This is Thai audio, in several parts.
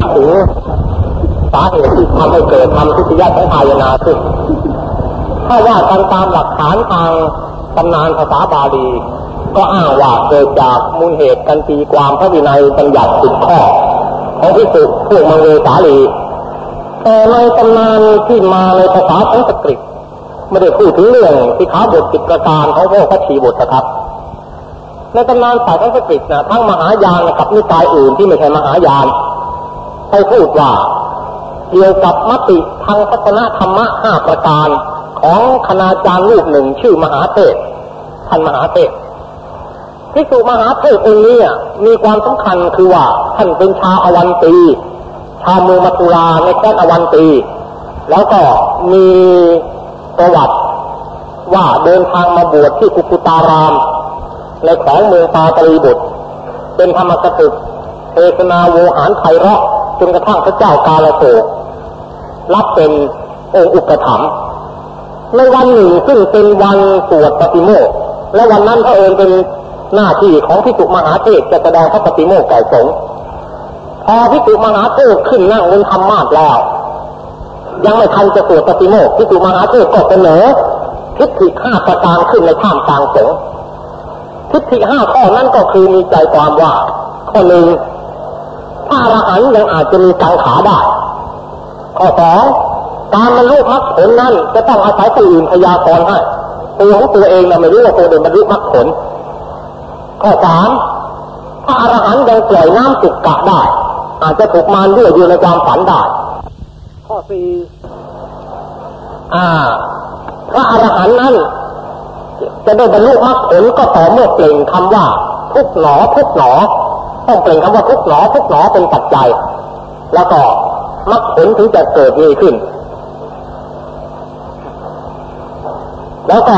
ถึงสาเหตุที่ทำให้เกิดทำทุติยสังขายนาขึ้น ถ้าว่ากันตามหลักฐานทางตำนานภาษาบาลี ก็อ้างว่าเกิดจากมูลเหตุกันตีความพระวินัยบัญญัติสิบข้อของพิสุพวกมังเวสาลีแต่ในตำนานที่มาในภาษาสันสกฤตไม่ได้พูดถึงเรื่องสิขาบทสิบประการของพวกพระชีบทนะครับในตำนานสายสันสกฤตนะทั้งมหายานกับนิกายอื่นที่ไม่ใช่มหายาน ให้พูดว่า เกี่ยวกับมติทางพัฒนธรรมะห้าประการของคณาจารย์รูปหนึ่งชื่อมหาเทศท่านมหาเทศพิสุมหาเทศองค์นี้มีความสำคัญคือว่าท่านเป็นชาวอวันตี ชาวเมืองมัทุราในแคว้นอวันตี แล้วก็มีประวัติว่าเดินทางมาบวชที่กุกุตาราม ในขวงเมืองปาตรีบุตรเป็นธรรมสตึกเทศนาโวหารไพเราะ จนกระทั่งพระเจ้ากาลโศกรับเป็นองค์อุปถัมภ์ในวันหนึ่งซึ่งเป็นวันสวดปฏิโมกข์และวันนั้นพระเอิญเป็นหน้าที่ของพิสุมหาเทศจะแสดงพระปฏิโมกข์แก่สงฆ์พอพิสุมหาเทศขึ้นนั่งบนธรรมาสแล้ว ยังไม่ทันจะสวดปฏิโมกข์พิสุมหาเทศก็เสนอทิฏฐิห้าประการขึ้นในท่ามกลางสงฆ์ทิฏฐิห้าข้อนั้นก็คือมีใจความว่าข้อหนึ่ง พระอรหันต์ยังอาจจะมีกังขาได้ ข้อสองการบรรลุมรรคผลนั้นจะต้องอาศัยผู้อื่นพยากรณ์ให้ตัวของตัวเองนะไม่รู้ว่าตัวเดินบรรลุมรรคผล ข้อสามพระอรหันต์ยังปล่อยน้ำสุกกะได้ อาจจะถูกมารด้วยอยู่ในความฝันได้ ข้อสี่อ่า พระอรหันต์นั้น จะได้บรรลุมรรคผลก็ต่อเมื่อเปล่งคำว่า ทุกหนอทุกหนอ ต้องเปล่งคำว่าทุกหนอทุกหนอเป็นปัจจัย แล้วก็มรรคผลถึงจะเกิดมีขึ้น แล้วก็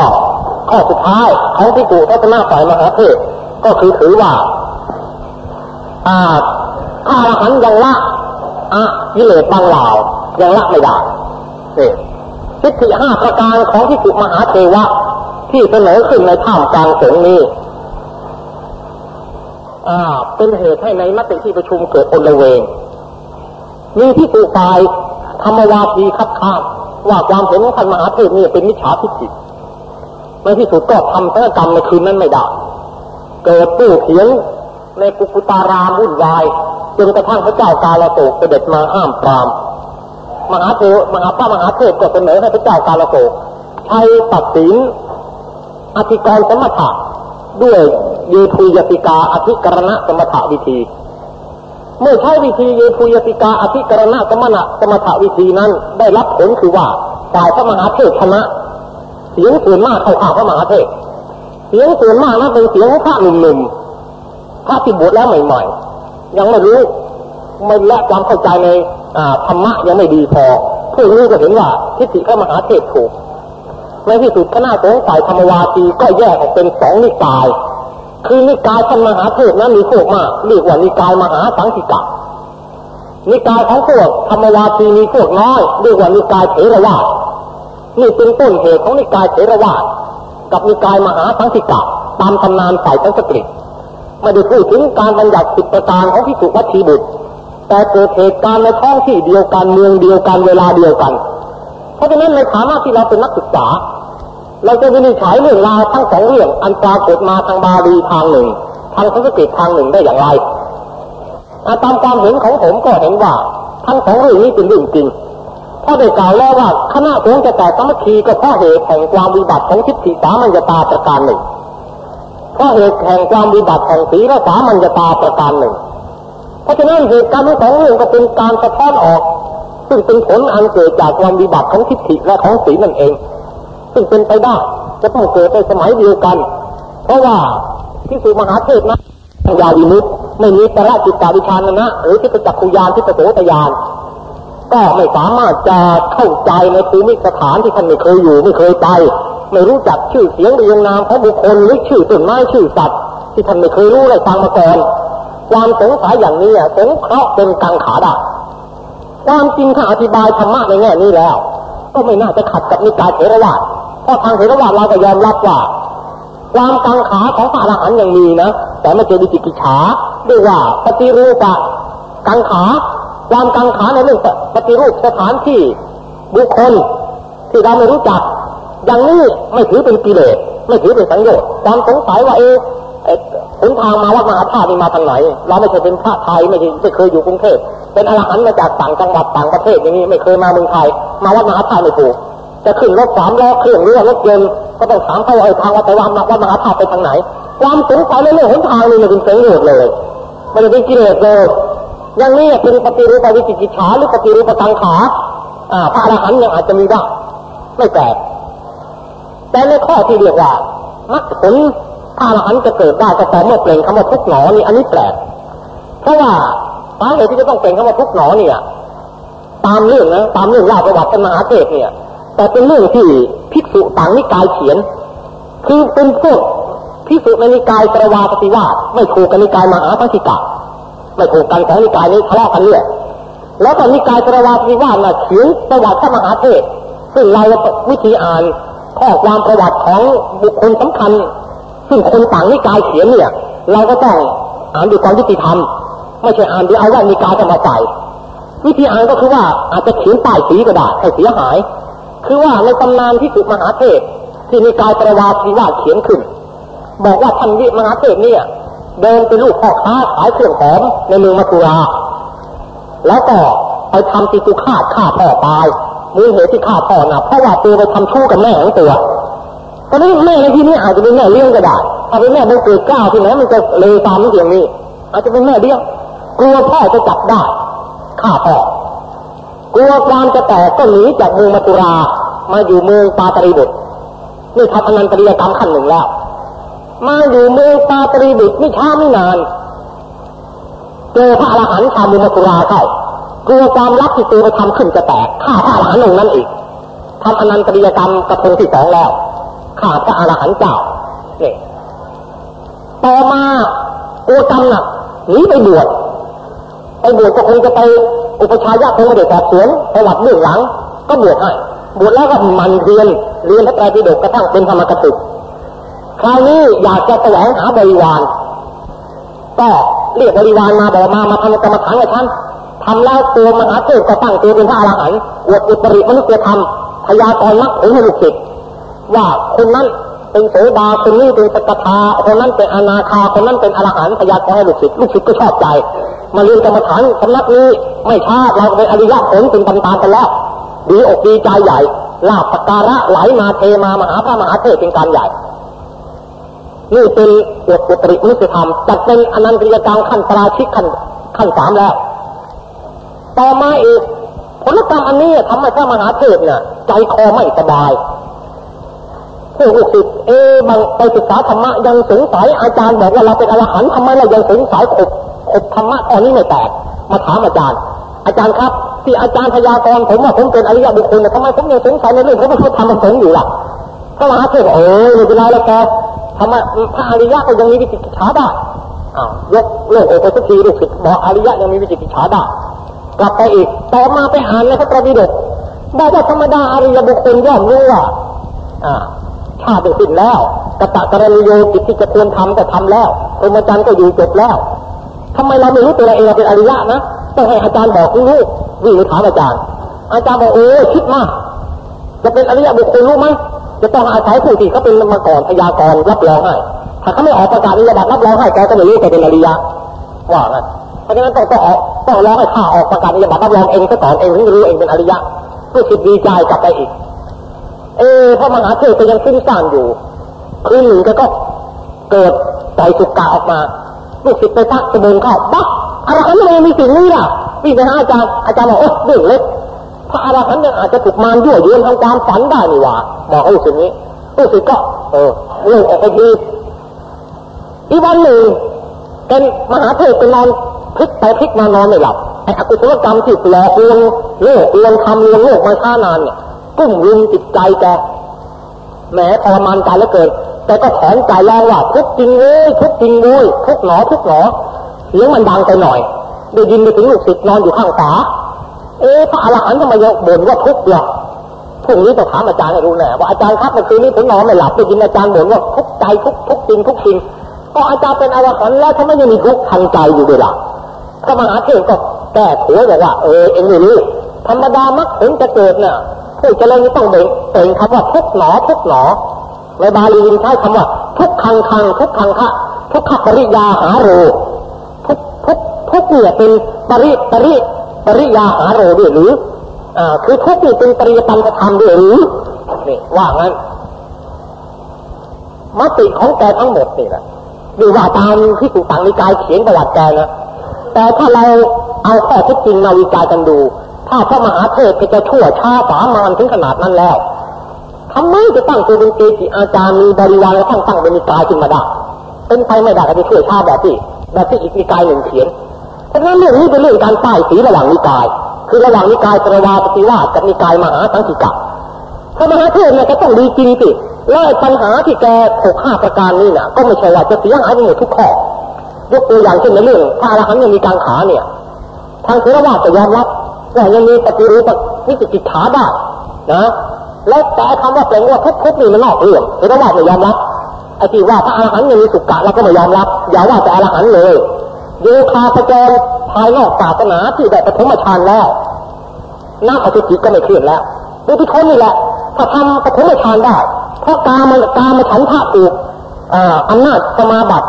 ข้อสุดท้ายของที่กูทัศนาฝ่ายมหาเทศก็คือถือว่าอาถ้ารหันยังละอะกิเลสบางเหล่ายังละไม่ได้นี่ทิฏฐิห้าประการของที่สุมหาเทวะที่เสนอขึ้นในท่ามกลางสงนี้ เป็นเหตุให้ในมติที่ประชุมเกิดอนละเวง มีที่สุฝ่ายธรรมวาทีคัดค้านว่าความเห็นของท่านมหาเทพนี่เป็นมิจฉาทิฏฐิในที่สุดก็ทำศัลกรรมในคืนนั้นไม่ได้ เกิดตู้เถียงในกุกุตารามวุ่นวายจนกระทั่งพระเจ้ากาลโกเสด็จมาห้ามปราม มหาเทวมหาพระมหาเทพก็เสนอให้พระเจ้ากาลโกใช้ตัดสินอธิกรสมถะด้วย เยทุยติกาอธิกรณะสมถะวิธี เมื่อใช้วิธีเยทุยติกาอธิกรณะสมณะสมถะวิธีนั้นได้รับผลคือว่าฝ่ายพระมหาเทพชนะเสียงส่วนมากเข้าข้าพระมหาเทพเสียงส่วนมากนั้นเป็นเสียงพระหนุ่มๆพระที่บวชแล้วใหม่ๆ ยังไม่รู้ไม่และความเข้าใจในธรรมะยังไม่ดีพอผู้นี้ก็เห็นว่าทิฏฐิพระมหาเทพถูกในที่สุดคณะสงฆ์ฝ่ายธรรมวาทีก็แยกออกเป็นสองนิกาย คือนิกายท่านมหาเทพนั้นมีพวกมากเรียกว่านิกายมหาสังคิกะนิกายของพวกธรรมวาทีมีพวกน้อยเรียกว่านิกายเถรวาทนี่เป็นต้นเหตุของนิกายเถรวาทกับนิกายมหาสังคิกะตามตำนานฝ่ายสันสกฤตไม่ได้พูดถึงการบัญญัติสิบประการของพิสุวัตถีบุตร แต่เกิดเหตุการณ์ในท้องที่เดียวกันเมืองเดียวกันเวลาเดียวกัน เพราะฉะนั้นในฐานะที่เราเป็นนักศึกษา เราจะวินิจฉัยเรื่องราวทั้งสองเรื่องอันปรากฏมาทางบาลีทางหนึ่ง ทางสันสกฤตทางหนึ่งได้อย่างไรตามความเห็นของผมก็เห็นว่า ทั้งสองเรื่องนี้เป็นเรื่องจริงเพราะได้กล่าวแล้วว่าคณะสงฆ์จะแตกสามัคคีก็เพราะเหตุแห่งความวิบัติของทิฏฐิสามัญญตาประการหนึ่งเพราะเหตุแห่งความวิบัติแห่งศีและสามัญญตาประการหนึ่ง เพราะฉะนั้นเหตุการณ์ทั้งสองเรื่องก็เป็นการสะท้อนออก ซึ่งเป็นผลอันเกิดจากความวิบัติของทิฏฐิและของศีลนั่นเอง ซึ่งเป็นไปได้จะต้องเกิดในสมัยเดียวกัน เพราะว่าที่สุมหาเทพนะปัญญาวิมุตไม่มีตระจิตตาวิชานะนะ หรือที่ประจักขุยานที่ประโสตยาน ก็ไม่สามารถจะเข้าใจในภูมิสถานที่ท่านไม่เคยอยู่ไม่เคยไป ไม่รู้จักชื่อเสียงเรียงนามของบุคคลหรือชื่อต้นไม้ชื่อสัตว์ ที่ท่านไม่เคยรู้เลยฟังมาก่อนความสงสัยอย่างนี้สงเคราะห์เป็นกังขาด้ความจริงถ้าอธิบายธรรมะในแง่นี้แล้ว ก็ไม่น่าจะขัดกับนิกายเถรวาท เพราะทางเถรวาทเราก็ยอมรับว่า ความกังขาของพระอรหันต์ยังมีนะแต่ไม่เจอวิจิกิจฉาเรียว่าปฏิรูปะกังขาความกังขาในเรื่องปฏิรูปสถานที่บุคคลที่เราไม่รู้จัก อย่างนี้ไม่ถือเป็นกิเลสไม่ถือเป็นสังโยชน์ความสงสัยว่าเออหนทางมาวัดมหาธาตุนี่มาทางไหน เราไม่ใช่เป็นพระไทยไม่ใช่ไม่เคยอยู่กรุงเทพเป็นอรหันต์มาจากต่างจังหวัดต่างประเทศอย่างนี้ไม่เคยมาเมืองไทย มาวัดมหาธาตุไม่ถูก จะขึ้นรถสามล้อเครื่องเรือรถยนต์ก็ต้องถามเขาว่าทางวัดแต่ว่าวัดมหาธาตุไปทางไหน ความสงสัยในเรื่องหนทางนี่มันเป็นสังโยชน์เลยมันเป็นกิเลสเลยอย่างนี้เป็นปฏิรูปวิจิกิจฉาหรือปฏิรูปตังขาอ่าพระอรหันต์ยังอาจจะมีได้ไม่แปลกแต่ในข้อที่เรียกว่ามรรคผลพระอรหันต์จะเกิดได้ก็ต่อเมื่อเปล่งคำว่าทุกหนอนี่อันนี้แปลกเพราะว่าสาเหตุที่จะต้องเปล่งคำว่าทุกหนอเนี่ย ตามเรื่องนะตามเรื่องเล่าประวัติเป็นมหาเทศเนี่ย แต่เป็นเรื่องที่ภิกษุต่างนิกายเขียน คือเป็นพวกภิกษุในนิกายสรวาปฏิวาสไม่ถูกกันนิกายมหาพัิกะไม่ถูกกันของนิกายนี้ทะเลาะกันเรื่อยแล้วก็นิกายสรวาปฏิวาสน่ะเขียนประวัติพระมหาเทศซึ่งเราวิธีอ่านข้อความประวัติของบุคคลสำคัญ ซึ่งคนต่างนิกายเขียนเนี่ย เราก็ต้องอ่านด้วยความยุติธรรมไม่ใช่อ่านด้วยเอาว่านิกายจะมาใส่วิธีอ่านก็คือว่าอาจจะเขียนป้ายสีก็ได้ให้เสียหาย คือว่าในตำนานที่สุมหาเทศที่นิกายประวาสีวาเขียนขึ้น บอกว่าท่านวิมหาเทศเนี่ย เดินเป็นลูกพ่อค้าขายเครื่องหอมในเมืองมัทุราแล้วก็ไปทำติตุฆาตฆ่าพ่อตายมูเหตุที่ฆ่าพ่อนะเพราะว่าตัวไปทำชู้กับแม่ของตัวตอนนี้แม่ในที่นี้อาจจะเป็นแม่เลี้ยงก็ได้ถ้าเป็นแม่บังเกิดก้าที่ไหนมันจะเลยตามนี่อย่างนี้อาจจะเป็นแม่เลี้ยงกลัวพ่อจะจับได้ฆ่าพ่อ กลัวความจะแตกก็หนีจากเมืองมัทุรา มาอยู่เมืองปาตริบุตรนี่ทำอนันตริยกรรมขั้นหนึ่งแล้ว มาอยู่เมืองปาตริบุตรไม่ช้าไม่นานเจอพระอรหันต์ชาวเมืองมัทุราเข้ากลัวความลับที่ตัวไปทำขึ้นจะแตกฆ่าพระอรหันต์องนั้นอีกทำอนันตริยกรรมกับคนที่สองแล้วฆ่าพระอรหันต์เจ้าเนี่ยต่อมากลัวกรรมหนักหนีไปบวชไปบวชก็คงจะไป อุปชายะคงไม่ได้สอบสวนประวัติเรื่องหลัง ก็บวชให้บวชแล้วก็มันเรียนเรียนพระไตรปิฎกกระทั่งเป็นธรรมกติกคราวนี้อยากจะแสวงหาบริวาร ก็เรียกบริวารมาบอกมามาทำกรรมฐานกับท่านทำแล้วตัวมหาเทพก็ตั้งตัวเป็นพระอรหันต์อวดอุตริมนุษยธรรมพยากรณ์นักผลให้ลูกศิษย์ว่าคนนั้น เป็นโสดาคนนี้เป็นสกทาคนนั้นเป็นอนาคาคนนั้นเป็นอรหันต์พยากรให้ลูกศิษย์ลูกศิษย์ก็ชอบใจ มาเรียนกรรมฐานสำนักนี้ไม่ช้าเราเป็นอริยผลเป็นตามๆกันแล้วดีอกดีใจใหญ่ลาบปการะไหลมาเทมามหาพระมหาเทพเป็นการใหญ่นี่เป็นอวดอุตริมนุษยธรรมจัดเป็นอนันตริยกรรมขั้นปราชิกขั้นขั้นสามแล้ว ต่อมาอีกผลกรรมอันนี้ทำให้พระมหาเทพเนี่ยใจคอไม่สบายผู้ลูกศิษย์เอ๊บางไปศึกษาธรรมะยังสงสัยอาจารย์บอกว่าเราเป็นอรหันต์ทำไมเรายังสงสัยขบขบธรรมะตอนนี้ไม่แตกมาถามอาจารย์ อาจารย์ครับ ที่อาจารย์พยากรณ์ผมว่าผมเป็นอริยบุคคลเนี่ยทำไมผมยังสงสัยในเรื่องพระพุทธธรรมสงฆ์อยู่ล่ะพระมหาเทพเออไม่เป็นไรแล้วแกทำไมพระอริยะก็ยังมีวิจิตรฉาได้อ้าวยกเลิกเอกสักทีลูกศิษย์บอกอริยะยังมีวิจิตรฉาได้กลับไปอีกต่อมาไปอ่านในพระไตรปิฎกบอกว่าธรรมดาอริยบุคคลย่อมรู้ว่าอ่า ชาติสิ้นแล้วกตะกรณีโยกิจที่จะควรทำก็ทำแล้วพรหมจรรย์ก็อยู่จบแล้วทำไมเราไม่รู้ตัวเราเองเราเป็นอริยะนะต้องให้อาจารย์บอกรู้วิ่งไปถามอาจารย์ อาจารย์บอกโอ้คิดมากจะเป็นอริยะบุคคลรู้ไหมจะต้องอาศัยผู้ที่เขาเป็นมาก่อนพยากรรับรองให้ถ้าเขาไม่ออกประกาศนิยบัตรรับรองให้แกก็ไม่รู้แกเป็นอริยะว่าไงเพราะฉะนั้นต้องต้องออกต้องรอให้ข้าออกประกาศนิยบัตรรับรองเองซะก่อนเองถึงรู้เองเป็นอริยะผู้คิดดีใจกลับไปอีก เออพระมหาเทพก็ยังซึ้งซ่านอยู่คืนหนึ่งก็เกิดใส่สุกกะออกมาลูกศิษย์ไปทักสมุนเข้าบักอรหันต์ทำไมมีสิ่งนี้ล่ะวิ่งไปหาอาจารย์อาจารย์บอกโอ้เรื่องเล็กพระอรหันต์ยังอาจจะถูกมารยั่วยุทางความฝันได้นี่หว่าบอกให้ลูกศิษย์นี้ลูกศิษย์ก็ เออเรื่องออกไปดีอีกวันหนึ่งเป็นมหาเทพเป็นนอนพลิกไปพลิกมานอนไม่หลับไอ้อกุศลกรรมที่หลอกลวงโลกลวงทำลวงโลกมาช้านานเนี่ย กุ้มรุมจิตใจแกแหมทรมานใจแล้วเกินแต่ก็ถอนใจแร้องว่าทุกจริงเว้ยทุกจริงเว้ยทุกหนอทุกหนอเสียงมันดังไปหน่อยได้ยินไปถึงลูกศิษย์นอนอยู่ข้างฝาเอ๊ะพระอรหันต์ทำไมยังบ่นว่าทุกข์ล่ะพรุ่งนี้ต้องถามอาจารย์ให้รู้แน่ว่าอาจารย์ครับเมื่อคืนนี้ผมนอนไม่หลับได้ยินอาจารย์บ่นว่าทุกใจทุกทุกจริงทุกจริงก็อาจารย์เป็นอรหันต์แล้วทำไมยังมีทุกข์ทางใจอยู่ด้วยล่ะพระมหาเทพก็แก้ขัวบอกว่าเออเองไม่รู้ธรรมดามักผลจะเกิดเนี่ย ผู้เจริญต้องเบ่งเป่งคำว่าทุกหนอทุกหนอในบาลีใช้คำว่า ทุกคังคังทุกคังคะทุกขปริยาหาโรทุกทุกทุกเนี่ยเป็นปริปริปริยาหาโรด้วยหรืออ่าคือทุกนี่เป็นปริยตันธรรมด้วยหรือนี่ว่างั้นมติของแกทั้งหมดนี่แหละดูว่าตามที่สุตังนิกายเขียนประวัติแกนะแต่ถ้าเราเอาข้อเท็จจริงมาวิจารกันดู ถ้าพระมหาเทพจะชั่วช้าสามานถึงขนาดนั้นแล้วทำไมจะตั้งตัวเป็นเกจิอาจารย์มีบริวารแล้วตั้งตั้งเป็นนิกายขึ้นมาได้เป็นไปไม่ได้ก็จะช่วยชาแบบที่แบบที่อีกนิกายหนึ่งเขียนเพราะฉะนั้นเรื่องนี้เป็นเรื่องการป้ายสีระหว่างนิกาย คือระหว่างนิกายตรวาปฏิวาสกับนิกายมหาสังกิกะพระมหาเทพเนี่ยก็ต้องดีจริงสิแล้วปัญหาที่แกถกห้าประการนี้น่ะ ก็ไม่ใช่ว่าจะเสียหายไปหมดทุกข้อยกตัวอย่างเช่นในเรื่องพระอรหันต์ยังมีการขาเนี่ย ทางเทรวาสจะยอมรับ ว่ายังมีปฏิรูปวิจิกิขาได้นะแล้วแต่คำว่าแปลงว่าทุกทุกนี่มันนอกเรื่องเทรวาไม่ยอมรับไอ้ที่ว่าพระอรหันต์ยังมีสุกะเราก็ไม่ยอมรับ อย่าว่าแต่อรหันต์เลยโยคาพจรภายนอกศาสนาที่ได้ปฐมฌานแล้วน้ำอสุจิก็ไม่เคลื่อนแล้วดูที่คนนี่แหละถ้าทำปฐมฌานได้เพราะกามันกามาฉันทะถูกอำนาจสมาบัติ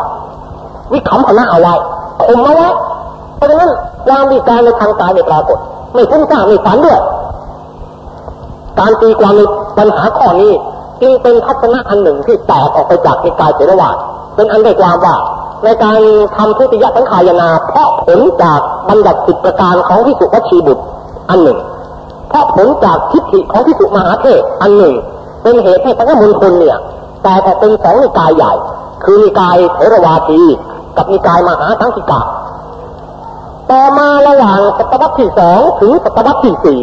วิขำพนะเอาไว้ข่มเอาไว้เพราะฉะนั้นความดีการในทางกายไม่ปรากฏ ไม่ฟุ้งซ่านไม่ฝันด้วย การตีความในปัญหาข้อนี้จึงเป็นทัศนะอันหนึ่งที่แตกออกไปจากในกายเสรวาเป็นอันได้ความว่า ในการทำทุติยสังขายนา เพราะผลจากบัญญัติสิบประการของพิสุวัชีบุตรอันหนึ่ง เพราะผลจากทิฏฐิของพิสุมหาเทพอันหนึ่ง เป็นเหตุให้พระมณฑลเนี่ย แต่แต่เป็นสองนิกายใหญ่ คือนิกายเทรวาที กับนิกายมหาสังกิกา ต่อมาระหว่างศตวรรษที่สองถึงศตวรรษที่สี่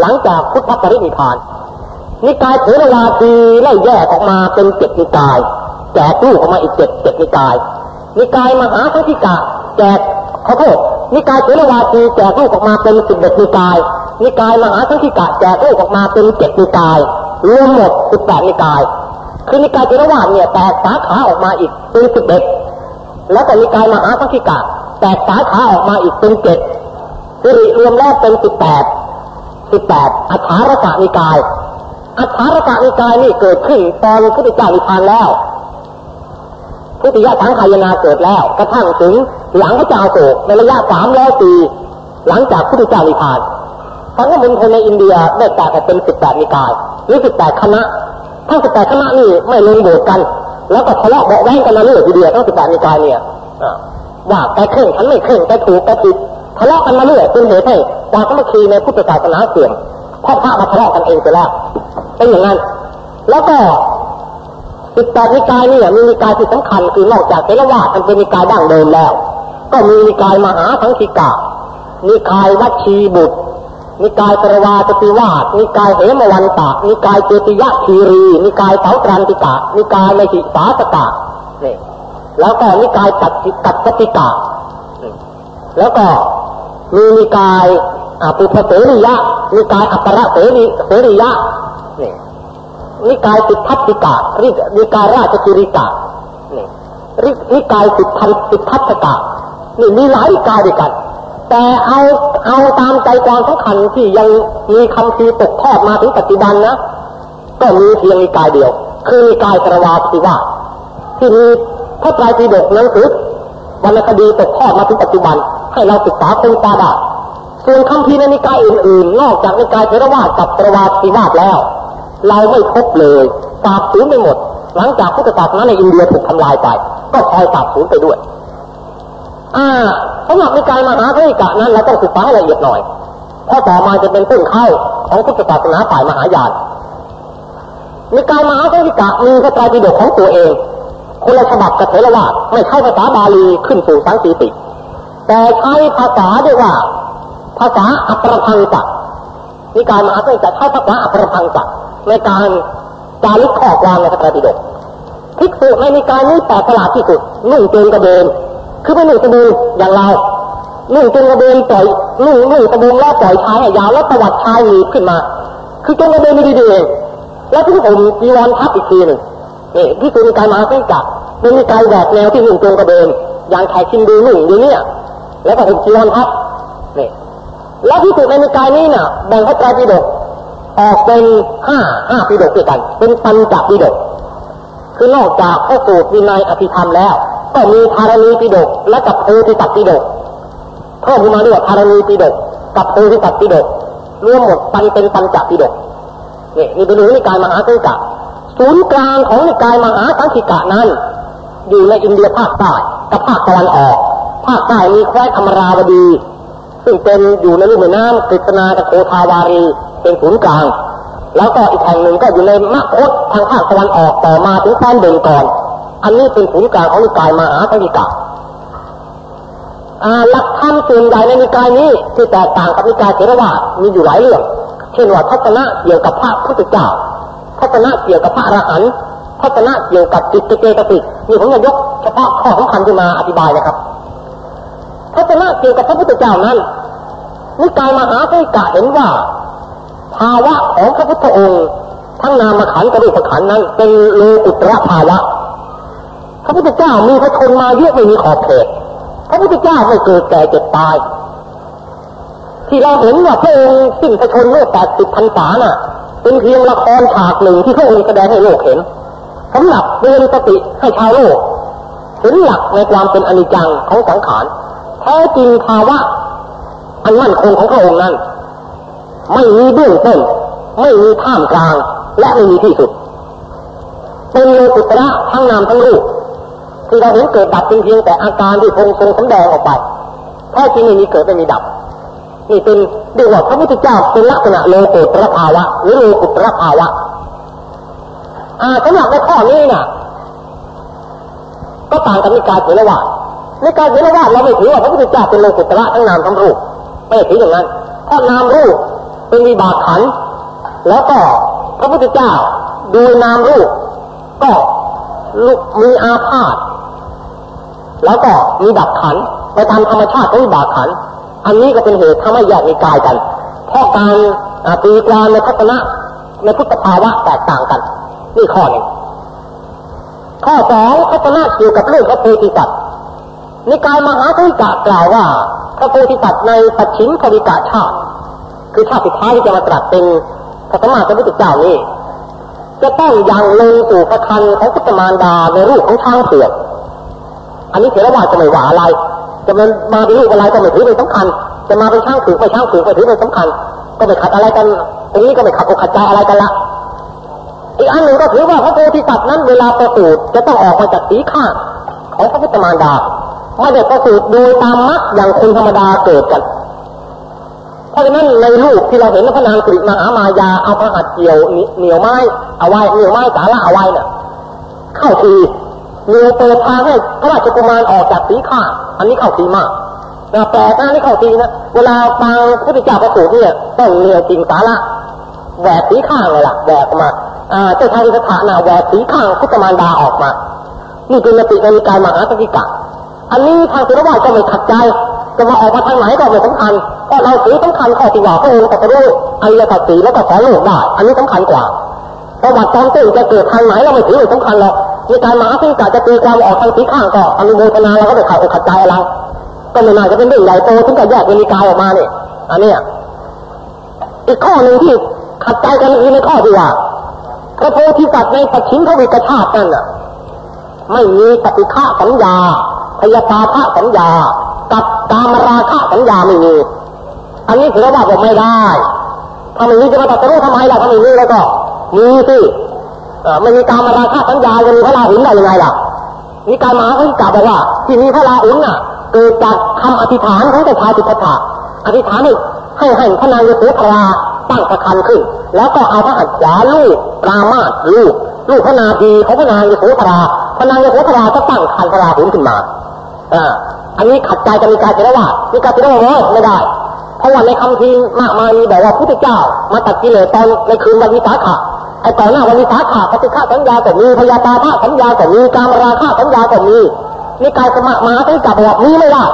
หลังจากพุทธปรินิพานนิกายเถรวาทีไล่แยกออกมาเป็นเจ็ดนิกาย แจกลูกออกมาอีกเจ็ดเจ็ดนิกาย นิกายมหาสังกิกาแจกขอโทษนิกายเถรวาทีแจกลูกออกมาเป็นสิบเอ็ดนิกาย นิกายมหาสังกิกะแจกลูกออกมาเป็นเจ็ดนิกายรวมหมดสิบแปดนิกาย คือนิกายเถรวาทเนี่ยแตกสาขาออกมาอีกเป็นสิบเอ็ดแล้วก็นิกายมหาสังคิกะ แตกสาขาออกมาอีกเป็นเจ็ดสิริรวมแล้วเป็นสิบแปดสิบแปดอัฐารกะนิกาย อัฐารกะนิกายนี่เกิดขึ้นตอนพุทธเจ้านิพพานแล้วพุทธิยะสังขายนาเกิดแล้ว กระทั่งถึงหลังพระเจ้าโศกในระยะสามร้อยปีหลังจากพุทธเจ้านิพพานทั้งมณฑลในอินเดียได้แตกออกเป็นสิบแปดนิกายหรือสิบแปดคณะทั้งสิบแปดคณะนี่ไม่ลงโบสถ์กัน แล้วก็ทะเลาะเบาแว้งกันมาเรื่อยทีเดียวทั้งสิบแปดนิกายเนี่ย ว่าแกเข่งฉันไม่เข่งแกถูกแกผิดทะเลาะกันมาเรื่อยเป็นเหตุให้วามสามัคคีในพุทธศาสนาเสื่อมพราะพระมาทะเลาะกันเองไปแล้วเป็นอย่างนั้น แล้วก็สิบแปดนิกายนี่มีนิกายที่สำคัญคือนอกจากเทรวาสมันเป็นนิกายดั้งเดิมแล้ว ก็มีนิกายมหาสังคิกานิกายวัชีบุตร นิกายตรวาตติวาสนิกายเหมวันตะนิกายเจติยะคีรี นิกายเสาตรันติกะ นิกายในหิสาสกะนี่ แล้วก็นิกายตัดตัดสติกาแล้วก็มีนิกายอปุพเสริยะนิกายอัปรเสริเสริยะนี่นิกายสิทัตติกานิกายราชกิริกานี่นิกายสิทันสิทัตกานี่มีหลายนิกายด้วยกัน แต่เอาเอาตามใจความสำคัญที่ยังมีคำทีตกทอดมาถึงปัจจุบันนะก็มีเพียงนิกายเดียว คือนิกายตรวาสิวาที่มี พระไตรปิฎกหนังสือวรรณคดีตกทอดมาถึงปัจจุบัน ให้เราศึกษาค้นคว้าด้ส่วนคำพีในนิกายอื่นๆ นอกจากนิกายเทรวาสกับตรวาสิวาสแล้ว เราไม่พบเลยสาบสูญไปหมด หลังจากพุทธศาสนาในอินเดียถูกทำลายไป ก็คอยสาบสูญไปด้วย อ่าสำหรับนิกายมหาเทริกะนั้นเราต้องศึกษาให้ละเอียดหน่อยเพราะต่อมาจะเป็นต้นเข้าของพุทธศาสนาฝ่ายมหายานนิกายมหาเทริกะมีพระไตรปิฎกของตัวเอง คนละฉบับกับเทรวาสไม่ใช้ภาษาบาลีขึ้นสู่สังสีติแต่ใช้ภาษาเรียกว่า ภาษาอัปรพังจักนิกายมหาเทจะใช้ภาษาอัปรพังจักในการจารึกข้อความในพระไตรปิฎกภิกษุในนิกายนี้แปลกประหลาดที่สุดนุ่งเกงกระเบนคือไม่นุ่งกระเบนอย่างเรานุ่งเกงกระเบนปล่อยนุ่งนุ่งกระเบนแล้วปล่อยชายให้ยาวแล้วประวัติชายหลีขึ้นมา คือเกงกระเบนไม่ดีเองแล้วที่ผมจีวรทับอีกทีหนึ่ง นี่ที่คือมีการมาให้จับมันมีการแหวกแนวที่หนึ่งตรงกระเบนอย่างแขกชินดูหนึ่งอยู่เนี่ย แล้วก็ผมจีวรทับนี่แล้วที่สุดในนิกายนี้น่ะแบ่งพระไตรปิฎกออกเป็นห้าห้าปิฎกด้วยกัน เป็นปัญจปิฎกคือนอกจากพระสูตรวินัยอภิธรรมแล้ว ก็มีธารณีปิฎกและกับโพธิสัตปิฎกเพิ่มขึ้นมาด้วยธารณีปิฎกกับโพธิสัตปิฎกรวมหมดปันเป็นปัญจปิฎกนี่นี่เป็นเรื่องนิกายมหาสังกั ศูนย์กลางของนิกายมหาสังคิกะนั้น อยู่ในอินเดียภาคใต้กับภาคตะวันออก ภาคใต้มีแคว้นอมราวดี ซึ่งเป็นอยู่ในลุ่มแม่น้ำกฤษณากับโคทาวารีเป็นศูนย์กลาง แล้วก็อีกแห่งหนึ่งก็อยู่ในมะคตทางภาคตะวันออกต่อมาถึงแคว้นเบงกอนอันนี้เป็นศูนย์กลางของนิกายมหาสังคิกะหลักธรรมส่วนใหญ่ในนิกายนี้ที่แตกต่างกับนิกายเทรวาสมีอยู่หลายเรื่อง เช่นว่าทัศนะเกี่ยวกับพระพุทธเจ้า ทัศนะเกี่ยวกับพระอรหันต์ทัศนะเกี่ยวกับจิตเจตสิกนี่ผมจะยกเฉพาะข้อสำคัญที่มาอธิบายนะครับทัศนะเกี่ยวกับพระพุทธเจ้านั้นนิกายมหาสังกะเห็นว่า ภาวะของพระพุทธองค์ ทั้งนามขันธ์กับรูปขันธ์นั้น เป็นโลกุตระภาวะ พระพุทธเจ้ามีพระชนมาเยอะไม่มีขอบเขตพระพุทธเจ้าไม่เกิดแก่เจ็บตาย ที่เราเห็นว่าพระองค์สิ้นพระชนเมื่อแปดสิบพรรษาน่ะ เป็นเพียงละครฉากหนึ่งที่พระองค์แสดงให้โลกเห็นสำหรับเตือนสติให้ชาวโลกเห็นหลักในความเป็นอนิจจังของสังขารแท้จริงภาวะอันมั่นคงของพระองค์นั้น ไม่มีเบื้องต้น ไม่มีท่ามกลาง และไม่มีที่สุด เป็นโลกุตระทั้งนามทั้งรูปที่เราเห็นเกิดดับเป็นเพียงแต่อาการที่คงทรงสำแดงออกไปแท้จริงไม่มีเกิดไม่มีดับ นี่เป็นเรียกว่าพระพุทธเจ้าเป็นลักษณะโลกุตระภาวะหรือโลกุตระภาวะอ่าสำหรับในข้อนี้น่ะ ก็ต่างกับนิกายเถรวาทนิกายเถรวาทเราไม่ถือว่าพระพุทธเจ้าเป็นโลกุตระทั้งนามทั้งรูปไม่ถืออย่างนั้นเพราะนามรูปเป็นวิบากขันแล้วก็พระพุทธเจ้าดูนามรูป ก็มีอาพาธแล้วก็มีดับขันไปตามธรรมชาติของวิบากขัน อันนี้ก็เป็นเหตุทำให้แยกนิกายกัน เพราะการตีความในทัศนะในพุทธภาวะแตกต่างกัน นี่ข้อหนึ่งข้อสองทัศนะเกี่ยวกับเรื่องพระโพธิสัตว์นิกายมหาธิกะกล่าวว่าพระโพธิสัตว์ในปัจฉิมภวิกาชาติคือชาติสุดท้ายที่จะมาตรัสเป็นพระสมมาสัมพุทธเจ้านี้จะต้องยังลงสู่พระคันของพุทธมารดาในรูปของช้างเผือก อันนี้เถรวาทจะไม่ว่าอะไร จะมันมาเป็นลูกอะไรก็ไม่ถือเป็นสำคัญ จะมาเป็นช่างถือไปช่างถือไปถือเป็นสำคัญ ก็ไม่ขัดอะไรกันตรงนี้ก็ไม่ขัดอกขัดใจอะไรกันละอีกอันหนึ่งก็ถือว่าพระโพธิสัตว์นั้นเวลาประสูติจะต้องออกมาจากสีข้างของพระพุทธมารดาไม่ได้ประสูติโดยตามมักอย่างคนธรรมดาเกิดกัน เพราะฉะนั้นในลูกที่เราเห็นพระนางสิริมหามายาเอาพระหัตถ์เกี่ยวเหนียวไม้เอาไว้เหนียวไม้สาระเอาไว้เนี่ยเข้าที มีเปิดทางให้พระราชกุมารออกจากสีข้าอันนี้เข้าทีมากนะแปลกนะนี่เข้าทีนะ เวลาฟังพุทธเจ้าประสูติเนี่ยต้องเนียจริงสาระแหวกสีข้างเลยล่ะแหวกมาอ่าเจ้าชายสถานะแหวกสีข้างพุทธมารดาออกมา นี่เป็นมติในการมหาสกิกะ อันนี้ทางศิลปะจะไม่ขัดใจจะมาออกมาทางไหนก็ไม่สำคัญเพราะเราถือสำคัญข้อที่ว่าพระองค์ตรัสรู้อริยสัจสีแล้วก็สอนโลกได้ อันนี้สำคัญกว่าประวัติตอนต้นจะเกิดทางไหนเราไม่ถือไม่สำคัญหรอก มีการมาซึ่งกะจะตีความออกทางสีข้างก็อนุโมทนาเราก็ไปขัดอกขัดใจอะไรก็ไม่น่าจะเป็นเรื่องใหญ่โตถึงกับแยกเป็นนิกายออกมาเนี่ยอันนี้อีกข้อหนึ่งที่ขัดใจกันคือในข้อที่ว่าพระโพธิสัตว์ในปัจฉิมพวิกชาตินั่นน่ะไม่มีปฏิฆะสัญญาพยาปาทะสัญญา กับกามราคะสัญญาไม่มี อันนี้ถือว่าผมไม่ได้ ถ้าไม่มีจะมาตัดสู้ทำไมล่ะถ้าไม่มีแล้วก็มีสิ ไม่มีการมาราคาสัญญาจะมีพระราหุลได้ยังไงล่ะมีการมาเขากล่าวบอกว่า ที่มีพระราหุลน่ะเกิดจากคำอธิษฐานของเจ้าชายสิทธัตถะอธิษฐานให้ให้ให้พระนางยโสธราตั้งประคันขึ้น แล้วก็เอาพระหัตถ์ขวาลูกปรามาสลูกลูกพระนาทีของพระนางยโสธราพระนางยโสธราก็ตั้งคันพระราหุลขึ้นมาอ่าอันนี้ขัดใจกับมีการเจรว่ามีการเจรว่าไม่ได้เพราะว่าในคำทีมากมายมีแบบว่าพุทธเจ้ามาตัดกิเลสตอนในคืนวันวิสาขะ ไอ้ก่อนหน้าวันวิสาขาปฏิฆาสัญญาก็มีพยาตาภาสัญญาก็มีการราคาสัญญาก็มีนี่กายสมะมาสังกัดบอกนี้ไม่ได้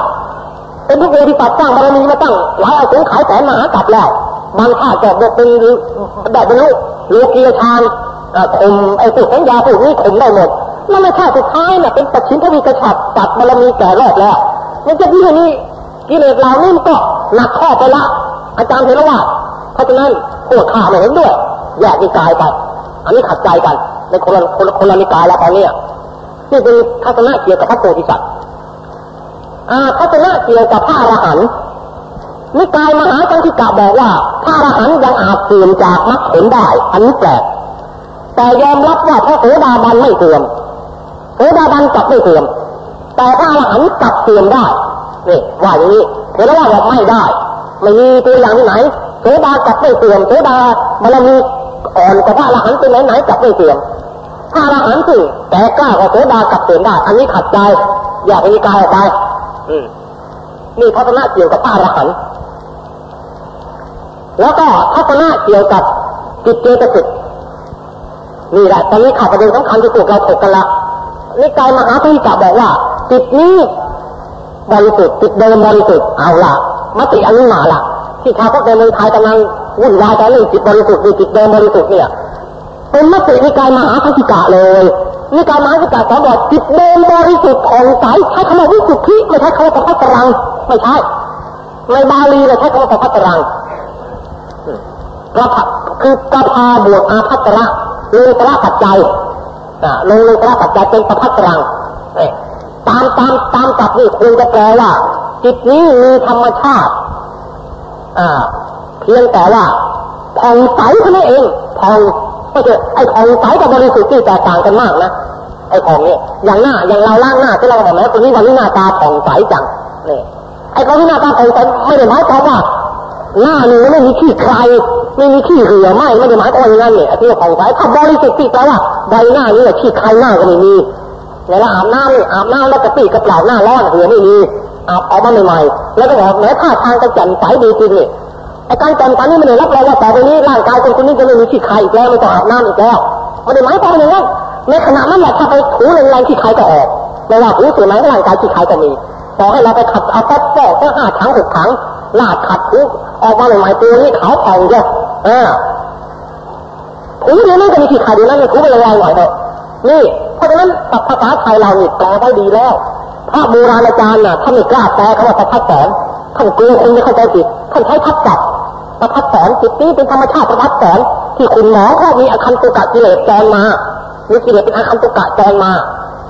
เป็นพระโพธิสัตว์สร้างบารมีมาตั้งหลายอาสงขายแสนมหากัดแล้วบางชาติก็เป็นได้บรรลุโลกียชานข่มไอ้สุสัญญาผูกนี้ข่มได้หมดนั่นไม่ใช่สุดท้ายเนี่ยเป็นปัจฉิมพระวิกษัตริย์ตัดบารมีแก่รอบแล้วมันจะที่นี้กิเลสเหล่านี้มันก็หนักข้อไปละ อาจารย์เห็นแล้วว่าเพราะฉะนั้นพวกข้าไม่เห็นด้วย แยกนิกายไป อันนี้ขัดใจกันในคนละคนละคนละนิกายแล้วตอนนี้นี่เป็นทัศนะเกี่ยวกับพระโพธิสัตว์ทัศนะเกี่ยวกับพระอรหันต์นิกายมหาสังคิกะบอกว่าพระอรหันต์ยังอาจเสื่อมจากมรรคผลได้ อันนี้แปลกแต่ยอมรับว่าพระโสดาบันไม่เสื่อมโสดาบันกลับไม่เสื่อมแต่พระอรหันต์กลับเสื่อมได้นี่ว่าอย่างนี้เห็นว่าบอกไม่ได้ ไม่มีตัวอย่างที่ไหนโสดากลับไม่เสื่อมโสดาบารมี อ่อนกว่าพระอรหันต์เป็นไหนไหนกลับไม่เสื่อมพระอรหันต์สิแต่กล้ากว่าโสดากลับเสื่อมได้ อันนี้ขัดใจอยากให้มีกายออกไปนี่ทัศนะเกี่ยวกับพระอรหันต์แล้วก็ทัศนะเกี่ยวกับจิตเจตสิกนี่แหละตอนนี้ข่าวประเด็นสำคัญที่พวกเราถกกันละนี่กายมหาพิกะบอกว่าจิตนี้บริสุทธิ์จิตเดิมบริสุทธิ์เอาละมติอันนี้มาละที่ชาวพุทธในเมืองไทยกำลัง วุ่นวายกันเรื่องจิตบริสุทธิ์จิตเดิมบริสุทธิ์เนี่ยเป็นมตินิกายมหาพิกะเลยนิกายมหาพิกะสอนบอกจิตเดิมบริสุทธิ์ของใสใช้คำว่าวิสุทธิไม่ใช้คำว่าปัจรังไม่ใช่ในบาลีเราใช้คำว่าปัจรังกระคือกระพาบวกอาภัตระลงตระปัจจัยลงลงตระปัจจัยเป็นประพัตรังตามตามตามกับนี่คุณจะแปลว่าจิตนี้มีธรรมชาติอ่า เพียงแต่ว่าผ่องใสเท่านั้นเองผ่องก็คือไอ้ผ่องใสกับบริสุทธิ์ที่แตกต่างกันมากนะไอ้ผ่องเนี่ยอย่างหน้าอย่างเราล้างหน้าที่เราบอกแม้คนนี้วันนี้หน้าตาผ่องใสจังเนี่ยไอ้คนที่หน้าตาผ่องใสไม่ได้หมายความว่าหน้านี่ไม่มีขี้ใครไม่มีขี้เหือไม่ไม่ได้หมายความอย่างนั้นเนี่ยที่ผ่องใสถ้าบริสุทธิ์ที่แปลว่าใบหน้านี้ขี้ใครหน้าก็ไม่มีเวลาอาบน้ำนี่อาบน้ำแล้วกระปี้กระเป๋าหน้าร้อนเหือไม่มีอาบออกมาใหม่ๆแล้วก็บอกแม้ท่าทางกระจันใสดีจริงเนี่ย ไอ้การแจ่มใสนี่ไม่ได้รับรองว่าต่อไปนี้ร่างกายคนคนนี้จะไม่มีขี้ใครอีกแล้วไม่ต้องอาบน้ำอีกแล้วม่ได้หมายความอย่างนั้นในขณะนั้นแหละถ้าไปถูแรงๆขี้ใครก็ออกไม่ว่าถูส่วนไหนร่างกายขี้ใครก็มีต่อให้เราไปขัดเอาป๊อปป๊อกก็ห้าถังหกถังลาดขัดถูออกมาใหม่ๆตัวนี้ขาวผ่องเจ้าเออถูเดี๋ยวนี้ก็มีขี้ใครเดี๋ยวนั้นถูไปแรงๆหน่อยเถอะนี่เพราะฉะนั้นภาษาไทยเราเนี่ยแปลไว้ดีแล้วพระโบราณอาจารย์น่ะท่านไม่กล้าแปลคำว่าพัดสอนท่านกลัวคนไม่เข้าใจผิดท่านใช้ทับจับ ประพัดสอนจิตนี้เป็นธรรมชาติประพัดสอนที่คุณหมอเขามีอาคันตุกะกิเลสจรมา มีกิเลสเป็นอาคันตุกะจรมา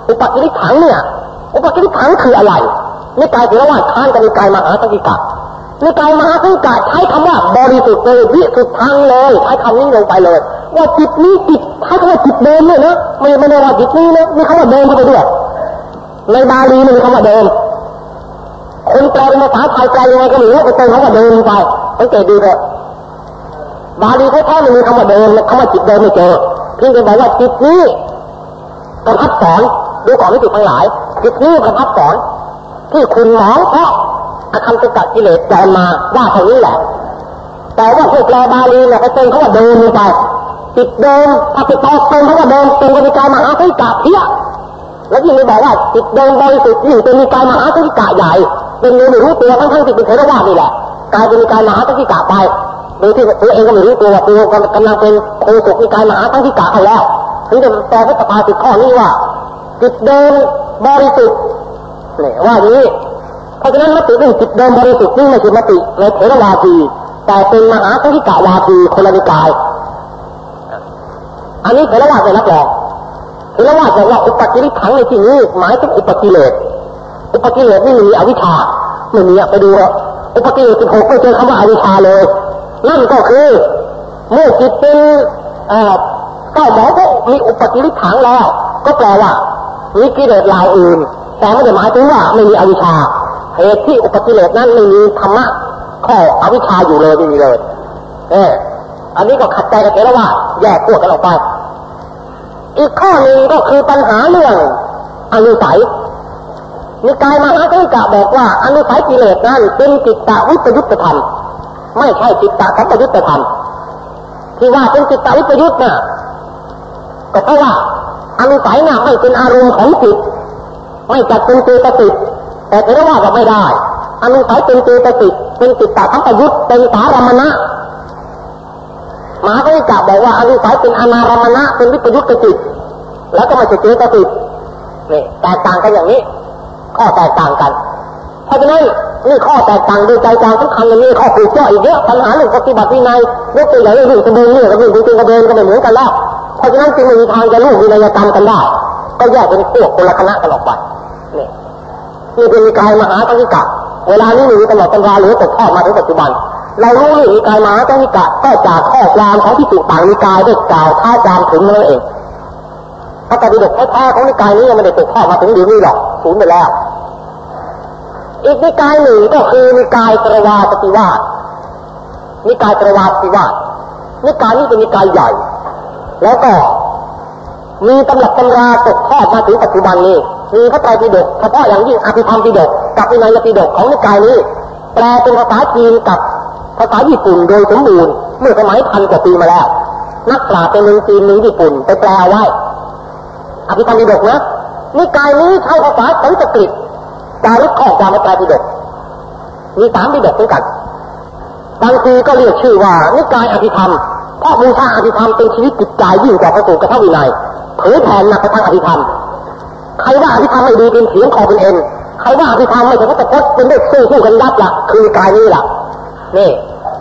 อุปกิริถังเนี่ย อุปกิริถังคืออะไรนิกายเทรวาค้านกับนิกายมหาสังกิกะนิกายมหาสังกิกะใช้คำว่าบริสุทธิ์เลยวิสุทธทังเลยใช้คำนี้ลงไปเลย ว่าจิตนี้จิตถ้าคำว่าจิตเดิมเนี่ยนะไม่ไม่ได้ว่าจิตนี้นะมีคำว่าเดิมเข้าไปด้วยในบาลีมันมีคำว่าเดิมคนแปลเป็นภาษาไทยแปลยังไงก็ไม่รู้ไปเติมคำว่าเดิมไป สังเกตดูเถอะบาลีเขาแท้ไม่มีคำว่าเดิมคำว่าจิตเดิมไม่เจอเพียงแต่บอกว่าจิตนี้ประพัดสอนดูก่อนที่จิตทั้งหลายจิตนี้ประพัดสอนที่คุณหมองเพราะอคันตุกะกิเลสจรมาว่าเท่านี้แหละ แต่ว่าพวกแปลบาลีเนี่ยไปเติมคำว่าเดิมไปจิตเดิมถ้าไปต่อเติมคำว่าเดิมเป็นกายมหาสิกาเพี้ยแล้วยิ่งไม่บอกว่าจิตเดิมบริสุทธิ์ยิ่งเป็นมีกายมหาสิกาใหญ่เป็นมือไม่รู้ตัวทั้งทั้งที่เป็นเทรวาสนี่แหละ กลายเป็นมีกายมหาสิกาไปโดยที่ตัวเองก็ไม่รู้ตัวว่าตัวกำลังเป็นโคสุกมีกายมหาสิกาเอาแล้วถึงจะแปลพุทธภาสิข้อนี้ว่าจิตเดิมบริสุทธิ์เนี่ยว่าอย่างนี้เพราะฉะนั้นมติเรื่องจิตเดิมบริสุทธิ์นี่ไม่ใช่มติในเทรวาทีแต่เป็นมหาสังฆกาวาทีคนละนิกาย อันนี้เทรวาสไม่รับรองเทรวาสบอกว่าอุปกิริถังในที่นี้หมายถึงอุปกิเลสอุปกิเลสนี่มีอวิชชาไม่มีไปดูอุ อุปกิเลสสิบหกไม่เจอคำว่าอวิชชาเลย นั่นก็คือเมื่อจิตเป็นเก้าหมอก็มีอุปกิริถังแล้ว ก็แปลว่ามีกิเลสเหล่าอื่น แต่ไม่ได้หมายถึงว่าไม่มีอวิชชาเหตุที่อุปกิเลสนั้นไม่มีธรรมะข้ออวิชชาอยู่เลยไม่มีเลยเอออันนี้ก็ขัดใจกันเองว่า แยกพวกกันออกไป อีกข้อหนึ่งก็คือปัญหาเรื่องอนุสัย นิกายมหาคังกะบอกว่าอนุสัยกิเลสนั้นเป็นจิตตวิปยุตธรรม ไม่ใช่จิตตสัมปยุตธรรม ที่ว่าเป็นจิตตวิปยุตน่ะก็เพราะว่าอนุสัยน่ะไม่เป็นอารมณ์ของจิต ไม่จัดเป็นเจตสิกแต่เทรวาก็ไม่ได้ อนุสัยเป็นเจตสิกเป็นจิตตาทั้งปยุทธ์เป็นสารมณะมหาวิกาบอกว่าอนุสัยเป็นอนารมณะเป็นวิปยุทธจิต แล้วก็ม่ใช่เจตสิกนี่แตกต่างกันอย่างนี้ ข้อแตกต่างกัน เพราะฉะนั้นนี่ข้อแตกต่างโดยใจกลางสำคัญอย่างนี้ข้อผูกย่ออีกเยอะปัญหาเรื่องปฏิบัติวินัยยกตัวอย่างเรื่องกระเบนเนี่ยกับเรื่องจริงกระเบนก็ไม่เหมือนกันแล้วเพราะฉะนั้นจึงไม่มีทางจะรู้วินัยกรรมกันได้ ก็แยกเป็นพวกคนละคณะกันออกไปนี่นี่เป็นนิกายมหากันิกะเวลานี้มีตลอดตำราหรือตกทอดมาถึงปัจจุบัน เรารู้เรื่องนิกายมหากันิกะก็จากข้อความของที่ถูกต่างนิกายได้กล่าวท้าความถึงนั่นเอง พระไตรปิฎกแท้ๆของนิกายนี้ยังไม่ได้ตกทอดมาถึงเดี๋ยวนี้หรอกสูญไปแล้ว อีกนิกายหนึ่งก็คือนิกายตรวาสติวาสนิกายตรวาสติวาสนิกายนี้เป็นนิกายใหญ่ แล้วก็มีตำรับตำราตกทอดมาถึงปัจจุบันนี้ มีพระไตรปิฎกเฉพาะอย่างยิ่งอภิธรรมปิฎกกับวินัยปิฎกของนิกายนี้ แปลเป็นภาษาจีนกับภาษาญี่ปุ่นโดยสมบูรณ์เมื่อสมัยพันกว่าปีมาแล้ว นักปราชญ์เป็นเมืองจีนเมืองญี่ปุ่นไปแปลไว้ อภิธรรมปิฎกนะนิกายนี้ใช้ภาษาสันสกฤตจารึกข้อความในไตรปิฎกมีสามปิฎกด้วยกันบางทีก็เรียกชื่อว่านิกายอภิธรรมเพราะบูชาอภิธรรมเป็นชีวิตจิตใจยิ่งกว่าพระสูตรกับพระวินัยเผยแผ่หนักไปทางอภิธรรมใครว่าอภิธรรมไม่ดีเป็นเสียงคอเป็นเอ็นใครว่าอภิธรรมไม่ใช่พระตะพจน์เป็นเด็กสู้สู้กันยับละคือกายนี้ล่ะนี่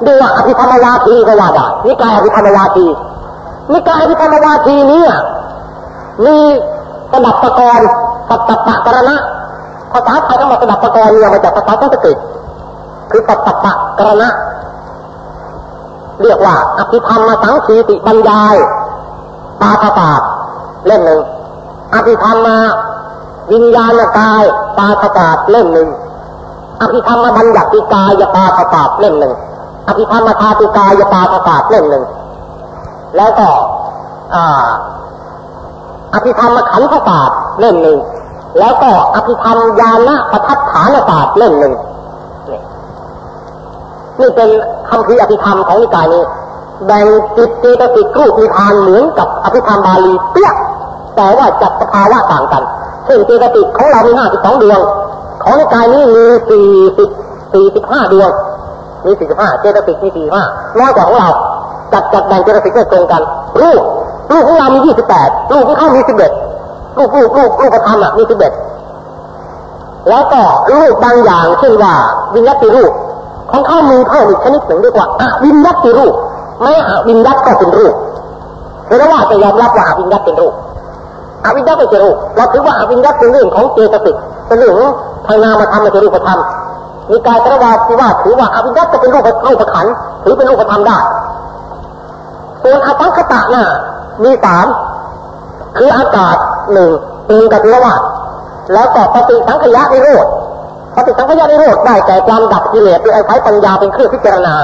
ดูว่าอภิธรรมวาทีก็ว่าได้นิกายอภิธรรมวาทีนิกายอภิธรรมวาทีนี้ มีระดับประกรณ์สัตตปะกรณะภาษาไทยทั้งหมดระดับประกรณ์เนี่ยมาจากภาษาสันสกฤตคือสัตตปะกรณะ เรียกว่าอภิธรรมมาสังคีติบรรยายตาประสาเล่มหนึ่งอภิธรรมมาวิญญาณกายตาประสาเล่มหนึ่งอภิธรรมมาบัญญัติกายตาประสาเล่มหนึ่งอภิธรรมมาธาตุกายตาประสาเล่มหนึ่งแล้วก็ อ่า อภิธรรมขันธศาสตร์เล่มหนึ่งแล้วก็อภิธรรมญาณปทัฏฐานศาสตร์เล่มหนึ่งนี่เป็นคำพีอภิธรรมของนิกายนี้แบ่งจิตเจตสิกรูปมีทานเหมือนกับอภิธรรมบาลีเปี้ยแต่ว่าจัดสภาวะต่างกันเช่นเจตสิกของเรามีห้าสิบสองดวง ของนิกายนี้มีสี่สิบสี่สิบห้าดวงมีสี่สิบห้าเจตสิกมีสี่ห้าน้อยกว่าของเราจัดจัดแบ่งเจตสิกไม่ตรงกันรูป รูปของเรามียี่สิบแปดรูปของเขามีสิบเอ็ดรูปรูปรูปรูปธรรมอะมีสิบเอ็ดแล้วก็รูปบางอย่างเช่นว่า วิญญาติรูปของเขามีเพิ่มอีกชนิดหนึ่งเรียกว่าอวิญญาติรูปไม่อวิญญาตก็เป็นรูปเพราะว่าจะยอมรับว่าอวิญญาตเป็นรูปอวิญญาตเป็นรูปเราถือว่าอวิญญาตเป็นเรื่องของเจตสิกเป็นเรื่องทางนามธรรมเป็นรูปธรรมมีกายกระวาที่ว่าถือว่าอวิญญาตก็เป็นรูปรูปขันถือเป็นรูปธรรมได้ส่วนอสังขตะน่ะ มีสามคืออากาศหนึ่งเป็นกับระวาแล้วก็ปฏิสังขยะนิโรธปฏิสังขยะนิโรธได้แก่ความดับกิเลสโดยอาศัยปัญญาเป็นเครื่องพิจารณา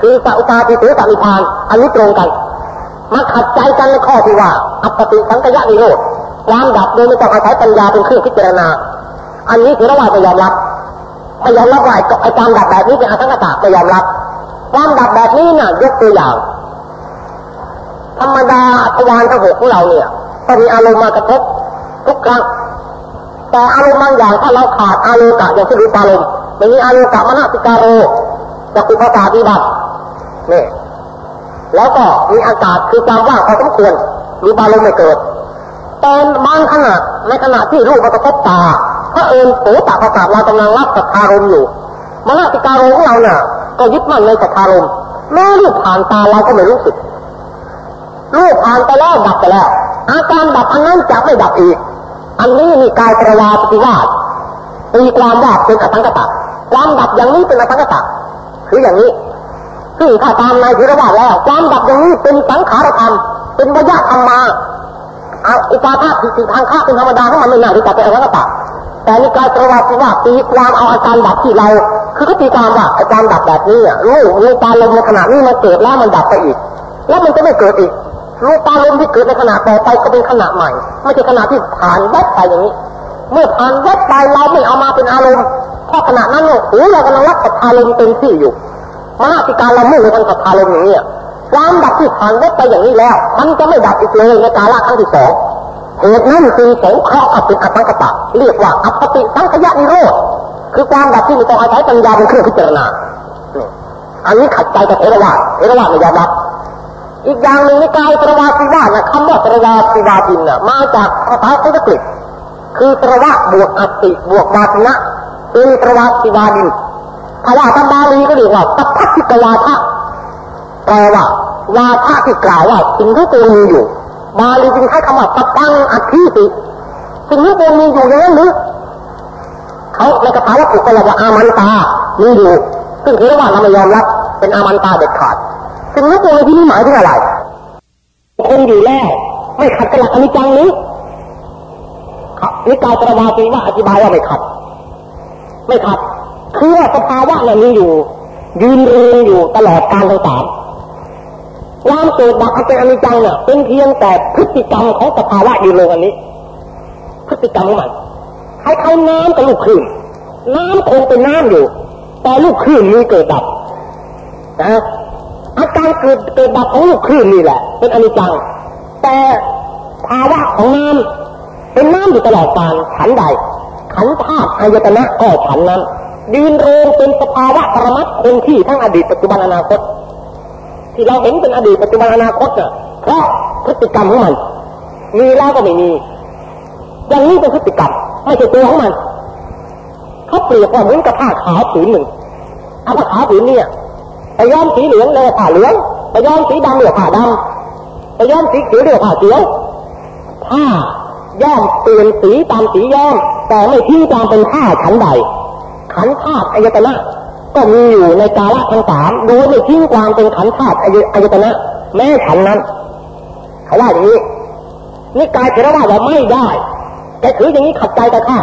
คือสัอุตาปิเสสนิพานอันนี้ตรงกันมาขัดใจกันในข้อที่ว่าอัปติสังกยะนิโรธความดับโดยไม่ต้องอาศัยปัญญาเป็นเครื่องพิจารณา อันนี้ถือว่าไม่ยอมรับไม่ยอมรับว่าไอ้ความดับแบบนี้เป็นอสังกตะไม่ยอมรับ ความดับแบบนี้น่ะยกตัวอย่าง ธรรมดาทวารทั้งหกของเราเนี่ยต้องมีอารมณ์มากระทบทุกครั้งแต่อารมณ์บางอย่างถ้าเราขาดอารมณ์กะอย่างที่รู้อารมณ์ไม่มีอารมณ์กะมณสิการโรจะคุภาษาฏิบัตินี่แล้วก็มีอากาศคือความว่างพอสมควรมีบาลมไม่เกิดแต่บางขณะในขณะที่รูปมันกระทบตาถ้าเอิญโสตประสาทเรากำลังรับสัทธารมอยู่มณติการมของเราเนี่ยก็ยึดมั่นในสัทธารมแม้รูปผ่านตาเราก็ไม่รู้สึก รูปผ่านไปแล้วดับไปแล้ว อาการดับอันนั้นจะไม่ดับอีก อันนี้มีกายประวาปฏิวาสตีความว่าเป็นอสังกตะความดับอย่างนี้เป็นอสังกตะคืออย่างนี้ซึ่งถ้าตามในเทรวาสแล้วความดับอย่างนี้เป็นสังขารธรรมเป็นวิญญาธรรมมาอาอุปาทาสิสิทางข้าเป็นธรรมดาของมันไม่น่าที่จะเป็นอวัตตะแต่ในการประวัติว่าตีความเอาอาการดับที่เรา คือเขาตีความว่าอาการดับแบบนี้รู้รู้ตาลมในขณะนี้มันเกิดแล้วมันดับไปอีก แล้วมันจะไม่เกิดอีก รู้ตาลมณ์ที่เกิดในขณะต่อไปก็เป็นขณะใหม่ ไม่ใช่ขณะที่ผ่านแวบไปอย่างนี้ เมื่อผ่านแวบไปเราไม่เอามาเป็นอารมณ์เพราะขณะนั้นเนี่ยหูเรากำลังรับกับอารมณ์เต็มที่อยู่มหาติการเรามุ่งในทางศรัทธาลมอย่างนี้ความดับที่ผ่านไปไปอย่างนี้แล้ว มันจะไม่ดับอีกเลยในกาลครั้งที่สองเหตุนั้นคือสงเคราะห์กับเป็นอัตตังกตะเรียกว่าอัปติสังขยานิโรธคือความดับที่มีต้ออาศัยปัญญาเป็นเครื่องพิจารณาอันนี้ขัดใจกับเทรวาสเทรวาสไม่ยอมรับ อีกอย่างหนึ่งในกายตรวาสิวานะคำว่าตรวาสิวาจินน่ะมาจากภาษาสันสกฤตคือตรวะบวกอติบวกวาสนะเป็นปรวัติวาดินถ้าว่าตบาลีก็เรียกว่าสัพัทิกวาทะแปลว่าวาทะที่กล่าวว่าสิ่งที่ตัวมีอยู่ บาลีจึงใช้คำว่าสัพพังอธิสิสิ่งที่ตัวมีอยู่อย่างนั้นหรือเขาในกระถาวัตถุก็เรียกว่าอามันตามีอยู่ซึ่งถือว่าเราไม่ยอมรับเป็นอามันตาเด็ดขาด สิ่งที่ตัวที่นี้หมายถึงอะไรคงอยู่แล้ว ไม่ขัดกับหลักอนิจจังนี้นิกายปรวาตีว่าอธิบายว่าไม่ขัด ไม่ขัด คือว่าสภาวะนั้นมีอยู่ ยืนเรียงอยู่ตลอดการทั้งสามความเกิดดับเป็นอนิจจังเนี่ยเป็นเพียงแต่พฤติกรรมของสภาวะอยืนเรียงอันนี้ พฤติกรรมของมันให้เขาน้ำกับลูกคลื่นน้ำคงเป็นน้ำอยู่ แต่ลูกคลื่นมีเกิดดับนะ อาการเกิดเกิดดับของลูกคลื่นนี่แหละ เป็นอนิจจัง แต่ภาวะของน้ำเป็นน้ำอยู่ตลอดกาลขันใด ขันธาตุอายตนะก็ขันนั้นยืนเรงเป็นสภาวะปรมัตคงที่ทั้งอดีตปัจจุบันอนาคต ที่เราเห็นเป็นอดีตปัจจุบันอนาคตน่ะเพราะพฤติกรรมของมัน มีแล้วก็ไม่มีอย่างนี้เป็นพฤติกรรมไม่ใช่ตัวของมันเขาเปรียบว่าเหมือนกับผ้าขาวผืนหนึ่งเอาผ้าขาวผืนเนี่ย ไปย้อมสีเหลืองเลยผ้าเหลืองไปย้อมสีดำเลยผ้าดำไปย้อมสีเขียวเลยผ้าเขียวผ้าย้อมเปลี่ยนสีตามสีย้อม แต่ไม่ทิ้งตามเป็นผ้าขันใด ขันธาตุอายตนะก็มีอยู่ในกาละทั้งสามดยไม่ทิ้งความเป็นขันธาตุอายตนะ แม้ขันนั้นเขาว่าอย่างนี้นี่กายเทรวาว่าไม่ได้แต่ถืออย่างนี้ขัดใจแต่ข้า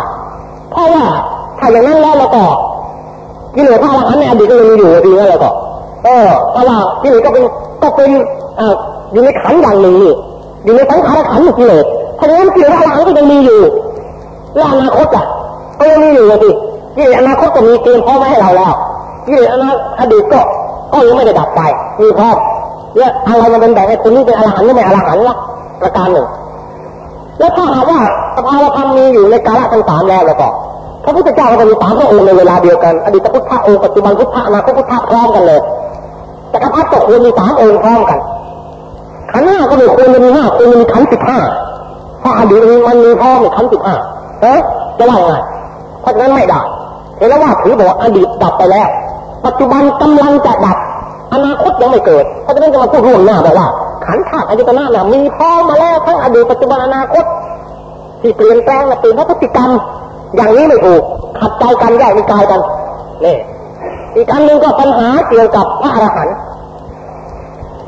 เพราะว่าถ้าอย่างนั้นแล้วเราก็กิเลสพระอรหันต์ในอดีตก็ยังมีอยู่ดีแล้ว เราก็เออแต่ว่ากิเลสก็เป็นก็เป็นออยู่ในขันอย่างหนึ่งนี่อยู่ในสังขารขันกิเลสเพราะฉะนั้นกิเลสพระอรหันก็ยังมีอยู่แล้วอนาคตอะก็ยังมีอยู่สิกิเลสอนาคตก็มีเตรียมพร้อมไว้ให้เราแล้วกิเลสอนาอดีตก็ก็ยังไม่ได้ดับไปมีพร้อมเนี่ยอะไรมันเป็นแบบไอ้คนนี้เป็นอรหันต์หรือไม่อรหันต์ละประการหนึ่งแล้วถ้าหากว่าสภาวธรรมมีอยู่ในกาลทั้งสามแล้วแล้วก็พระพุทธเจ้าก็จะมีสามพระองค์ในเวลาเดียวกัน อดีตพุทธะองค์ปัจจุบันพุทธะอนาคตพุทธะพร้อมกันเลย จักรพรรดิก็ควรมีสามองค์พร้อมกันขันห้าก็ไม่ควรจะมีห้าควรจะมีขันสิบห้าเพราะอดีตมันมีพร้อมขันสิบห้าเอ๊ะจะว่าไงเพราะฉะนั้นไม่ได้เห็นแล้วว่าถือบอกอดีตดับไปแล้ว ปัจจุบันกำลังจะดับ อนาคตยังไม่เกิดเพราะฉะนั้นจะมาพูดร่วงหน้าบอกว่า ขันธาตุอายตนะเนี่ยมีพร้อมาแล้วทั้งอดีตปัจจุบันอนาคต ที่เปลี่ยนแปลงมาเป็นพฤติกรรม อย่างนี้ไม่ถูกขัดใจกันแยกนิกายกันนี่ อีกอันหนึ่งก็ปัญหาเกี่ยวกับพระอรหันต์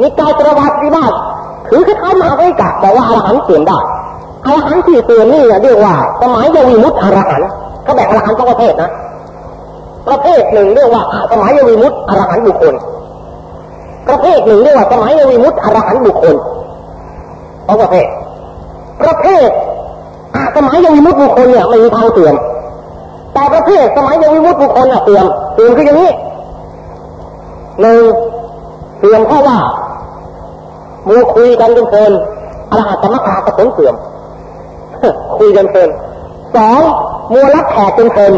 นิกายประวัติว่าถือคล้ายๆมาไว้กะบอกว่าอรหันต์เปลี่ยนได้อรหันต์ที่เปลี่ยนนี่เรียกว่าสมัยยวีมุตอรหันต์เขาแบ่งอรหันต์สองประเภทนะ ประเภทหนึ่งเรียกว่าสมัยยวีมุตอรหันต์บุคคล ประเภทหนึ่งเรียกว่าสมัยยวีมุตอรหันต์บุคคลสองประเภท ประเภทสมัยยังมีมุตบุคคลเนี่ยไม่มีทางเสื่อม แต่ประเภทสมัยยังมีมุตบุคคลอะเสื่อมเสื่อมคืออย่างนี้หนึ่งเสื่อมเพราะว่ามูคุยกันจนเพลินอรหัตมรรคาผลเสื่อมคุยกันเพลินสองมัวรับแขกจนเพลิน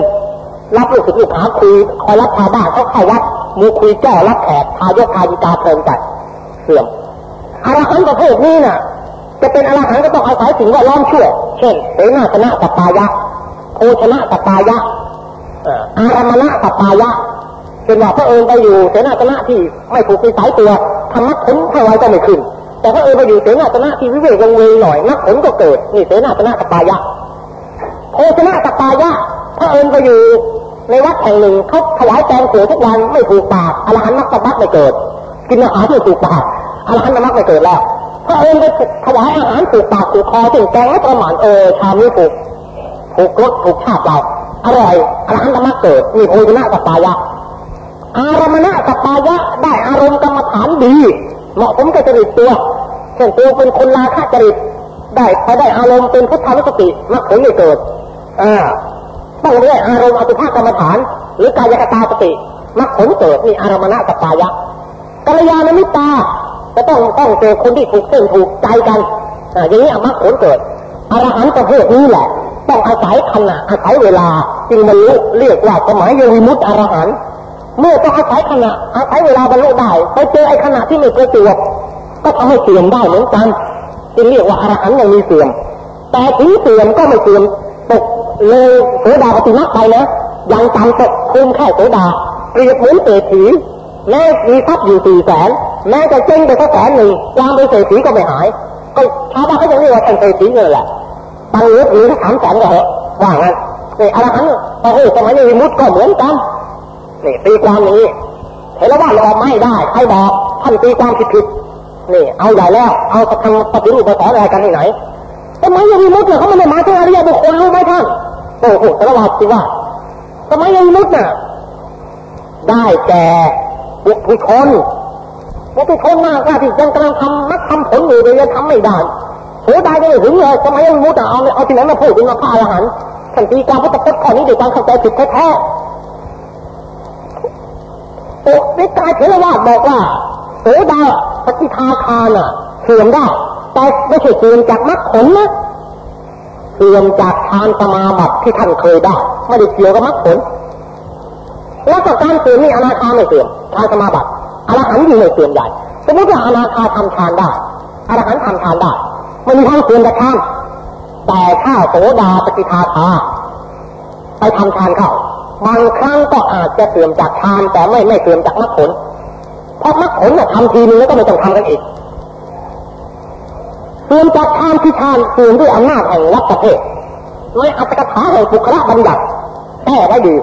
รับลูกศิษย์ลูกหาคุยคอยรับชาวบ้านเขาเข้าวัดมูคุยแก้รับแขกทายกทายิกาเพลินไปเสื่อมอรหันต์ประเภทนี้น่ะ จะเป็นอรหันต์ก็ต้องอาศัยสิ่งแวดล้อมช่วยเช่นเสนาชนะสัปปายะ โภชนะสัปปายะอารามณะสัปปายะเป็นว่าพระเอิญไปอยู่เสนาชนะที่ไม่ถูกวิสัยตัวทำนักผลเท่าไรก็ไม่ขึ้น แต่พระเอิญไปอยู่เสนาชนะที่วิเวกวงเวงหน่อยนักผลก็เกิดนี่เสนาชนะสัปปายะโภชนะสัปปายะพระเอิญไปอยู่ในวัดแห่งหนึ่งเขาถวายแกงเสือทุกวันไม่ถูกปากอรหันต์นักสบัดไม่เกิด กินอาหารที่ถูกปากอรหันต์นักไม่เกิดแล้วพระองค์ไปถวายอาหารถูกปากถูกคอถึงแกงและประมาณเออชามนี้ถูก ถูกรสถูกชาติเราอร่อยอรหันตมรรคเกิดมีโภชนะสัปปายะ อารมณะสัปปายะได้อารมณ์กรรมฐานดี เหมาะสมกับจริตตัวเช่นตัวเป็นคนลาคาจริตได้พอได้อารมณ์เป็นพุทธานุสติมรรคผลไม่เกิดอ่าต้องได้อารมณ์อสุภกรรมฐาน หรือกายกตาสติมรรคผลเกิดนี่อารมณะสัปปายะกัลยาณมิตาจะต้องต้องเจอคนที่ถูกเส้นถูกใจกันอย่างนี้มรรคผลเกิดอรหันต์ประเภทนี้แหละ ต้องอาศัยขณะอาศัยเวลาจึงบรรลุเรียกว่าสมัยยวิมุตติอรหันต์เมื่อต้องอาศัยขณะอาศัยเวลาบรรลุได้ไปเจอไอ้ขณะที่ไม่ประจวบก็ทำให้เสื่อมได้เหมือนกันจึงเรียกว่าอรหันต์ยังมีเสื่อม แต่ถึงเสื่อมก็ไม่เสื่อมตกเลยโสดาปฏิมาไปนะยังจำตกคุมแค่โสดาเปรียบเหมือนเศรษฐีแม้มีทรัพย์อยู่สี่แสนแม้จะเจ๊งไปสักแสนหนึ่งความเป็นเศรษฐีก็ไม่หาย ก็ชาวบ้านเขาจะเรียกว่าเป็นเศรษฐีเงินแหละ ตังค์เยอะหรือสามแสนก็เหอะว่างั้นนี่อรหันต์พระเอสมัยนี้มุดก็เหมือนกันนี่ตีความนี้เห็นแล้วว่าเราไม่ได้ใครบอกท่านตีความผิดผิดนี่ เอาใหญ่แล้วเอาทำปฏิรูปไปสอนอะไรกันที่ไหนทำไมยังมีมุดเนี่ยเขาไม่ได้มาที่อริยบุคคลรู้ไหมท่านโอ้โหสารวัตรสิว่าทำไมยังมีมุดน่ะได้แก่บุคคลบุคคลมากว่าที่ยังกำลังทำมักทำผลอยู่เลยยังทำไม่ได้ โหได้ก็ถึงเลยทำไมยังมุดอ่เอาเอาที่ไหนมาพูดถึงมาพาอรหันท่านตีควาพุทธพจน์ข้อนี้ด้วยการเข้าใจผิดแท้ๆโอ้ในกายเทรวาสบอกว่าโสดาปฏิทาคาน่ะเสื่อมได้ แต่ไม่ใช่เสื่อมจากมรรคผลนะเสื่อมจากทานสมาบัติที่ท่านเคยได้ไม่ได้เกี่ยวกับมรรคผลแล้วก็การเสื่อมนี่อนาคาไม่เสื่อมทานสมาบัติอรหันต์ยิ่งไม่เสื่อมใหญ่สมมติว่าอนาคาทำทานได้อรหันต์ทำทานได้ ไม่มีทางเสื่อมจากทานแต่ถ้าโสดาปฏิทาคาไปทำทานเข้าบางครั้งก็อาจจะเสื่อมจากทานแต่ไม่ไม่เสื่อมจากมรรคผลเพราะมรรคผลน่ะทำทีนึงแล้วก็ไม่ต้องทำกันอีกเสื่อมจากทานที่ทานเสื่อมด้วยอำนาจแห่งวัฏประเภทในอัตถกถาแห่งบุคละบัญญัติแก้ได้ดี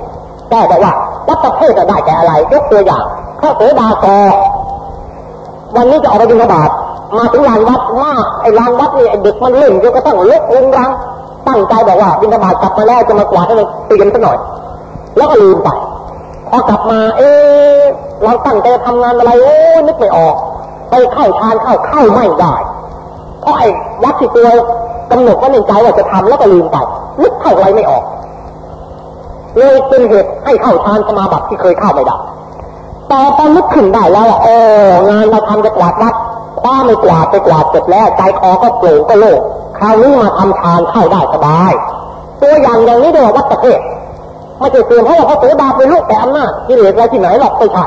แก้ได้ว่าวัฏประเภทจะได้แก่อะไรยกตัวอย่างพระโสดาโกวันนี้จะออกไปบิณฑบาต มาถึงลานวัดว่าไอ้ลานวัดนี่เด็กมันเล่นจนกระทั่งล็กลุงรังตั้งใจบอกว่าบิณฑบาตกลับมาแล้วจะมากวาดให้มันเตรียมซะหน่อย แล้วก็ลืมไปพอกลับมา เอ๊เราตั้งใจทำงานอะไรโอ้นึกไม่ออก ไปเข้าทานเข้าเข้าไม่ได้เพราะไอ้วัดที่ตัวกำหนดว่าในใจว่าจะทำแล้วก็ลืมไปนึกเข้าอะไรไม่ออกเลยเป็นเหตุให้เข้าทานสมาบัติที่เคยเข้าไม่ได้แต่ตอนนึกขึ้นได้แล้วว่าโอ้งานเราทำจะกวาดวัด คว้าไม่กวาดไปกวาดเสร็จแล้วใจคอก็โปร่งก็โล่งคราวนี้มาทำทานเข้าได้สบาย ตัวอย่างอย่างนี้เรียววัดประเทไม่ใช่เตือนเพราะว่าพระโสดาเป็นลูกแต่อำนาจกิเลสอะไรที่ไหนหรอกไม่ใช่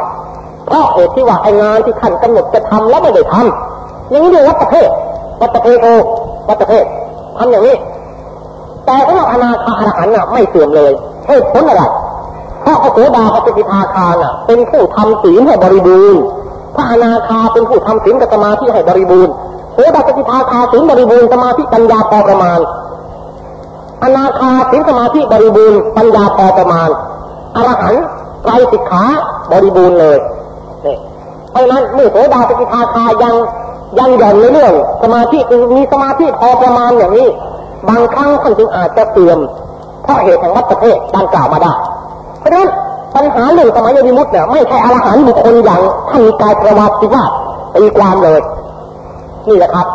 เพราะเหตุที่ว่าไอ้งานที่ท่านกำหนดจะทำแล้วไม่ได้ทำอย่างนี้เรียกวัดประเทวัดประเทโอวัดประเททำอย่างนี้ แต่สำหรับอนาคาอรหันต์น่ะไม่เสื่อมเลยเหตุผลอะไรเพราะพระโสดาปฏิทาคาน่ะ เป็นผู้ทำศีลให้บริบูรณ์ พระอนาคาเป็นผู้ทำศีลกับสมาธิให้บริบูรณ์โสดาปฏิทาคาศีลบริบูรณ์สมาธิปัญญาพอประมาณ อนาคาศีลสมาธิบริบูรณ์ปัญญาพอประมาณอรหันต์ไตรสิกขาบริบูรณ์เลยนี่เพราะนั้นเมื่อโสดาปฏิทาคายังยังหย่อนในเรื่องสมาธิมีสมาธิพอประมาณอย่างนี้ บางครั้งท่านจึงอาจจะเสื่อมเพราะเหตุแห่งวัฏประเภทดังกล่าวมาได้เพราะฉะนั้น ปัญหาเรื่องสมัยยมิมุตเนี่ยไม่ใช่อรหันต์บุคคลอย่างท่านมีกายประวัติว่าตีความเลย นี่แหละครับ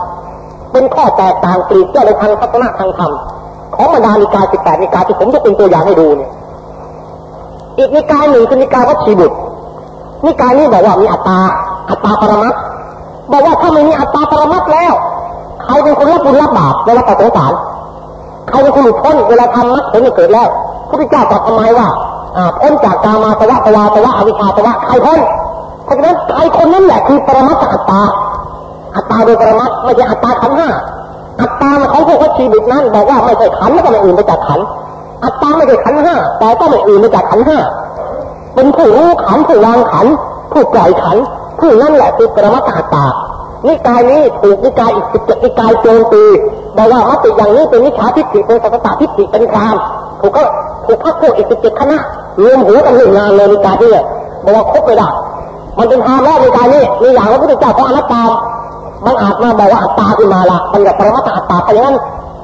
เป็นข้อแตกต่างปลีกย่อยในทางทัศนะทางธรรมของบรรดานิกายสิบแปดนิกายที่ผมยกเป็นตัวอย่างให้ดูเนี่ยอีกนิกายหนึ่งคือนิกายวัชีบุตรนิกายนี้บอกว่ามีอัตตาอัตตาปรมัตบอกว่าถ้าไม่มีอัตตาปรมัตแล้วใครเป็นคนรับบุญรับบาปเวลาต่อสงสารใครเป็นคนหลุดพ้นเวลาทำมรรคผลเกิดแล้วพระพุทธเจ้าตรัสทำไมว่า พ้นจากกามาตวะตวาตวะอวิชชาตวะใครพ้นเพราะฉะนั้นใครคนนั้นแหละคือปรมัตถอัตตา อัตตาโดยปรมัตไม่ใช่อัตตาขันห้าอัตตาของพวกวัชีบุตรนั้นบอกว่าไม่ใช่ขันแล้วก็ไม่อื่นไปจากขัน อัตตาไม่ใช่ขันห้าแต่ก็ไม่อื่นไปจากขันห้าเป็นผู้รู้ขันผู้วางขันผู้ปล่อยขันผู้นั่นแหละคือปรมัตถอัตตานิกายนี้ถูกนิกายอีกสิบเจ็ดนิกายโจมตีบอกว่ามติอย่างนี้เป็นนิชาทิฏฐิเป็นสัตตทิฏฐิเป็นครามถูกก็ถูกพักพวกอีกสิบเจ็ดคณะ รวมหัวกันหนึ่งงานเลยนิกายนี้บอกว่าคบไม่ได้มันเป็นทางแรกนิกายนี้มีอย่างว่าพระพุทธเจ้าเพราะอนัตตา มันอาจมาบอกว่าอัตตาขึ้นมาละมันแบบปรมัตถอัตตาเพราะฉะนั้น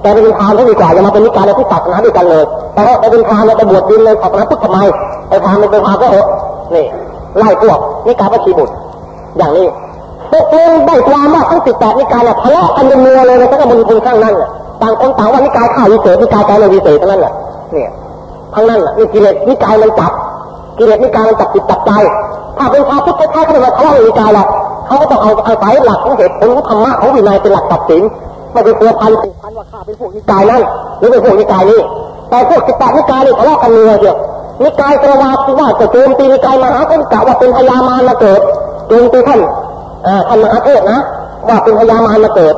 แกไปเป็นทางที่ดีกว่าอย่ามาเป็นนิกายในที่ศาสนาด้วยกันเลยแต่ว่าไปเป็นทางในไปบวชดินเลยศาสนาพุทธทำไมไปทางในเป็นทางก็เออนี่ไล่พวกนิกายวัชีบุตรอย่างนี้ตกลงได้ความว่าทั้งสิบแปดนิกายเนี่ยทะเลาะกันเป็นมัวเลยนะทั้งมณฑลข้างนั้นต่างคนต่างว่านิกายข้าววิเศษนิกายใจเราวิเศษทั้งนั้นแหละเนี่ย ทั้งนั้นแหละนี่กิเลสนิกายมันจับกิเลสนิกายมันจับจิตจับใจถ้าเป็นชาวพุทธแท้ๆเขาไม่มาทะเลาะนิกายหรอกเขาก็ต้องเอาอาศัยหลักของเหตุผลของธรรมะของวินัยเป็นหลักตัดสินไม่เป็นตัวพันผูกพันว่าข้าเป็นพวกนิกายนั่นหรือเป็นพวกนิกายนี้แต่พวกสิบแปดนิกายนี่ทะเลาะกันเลยเดียวนิกายประวัติว่าจะโจมตีนิกายมหาคนกะว่าเป็นพญามารมาเกิดโจมตีท่านท่านมหาเทศนะว่าเป็นพญามารมาเกิด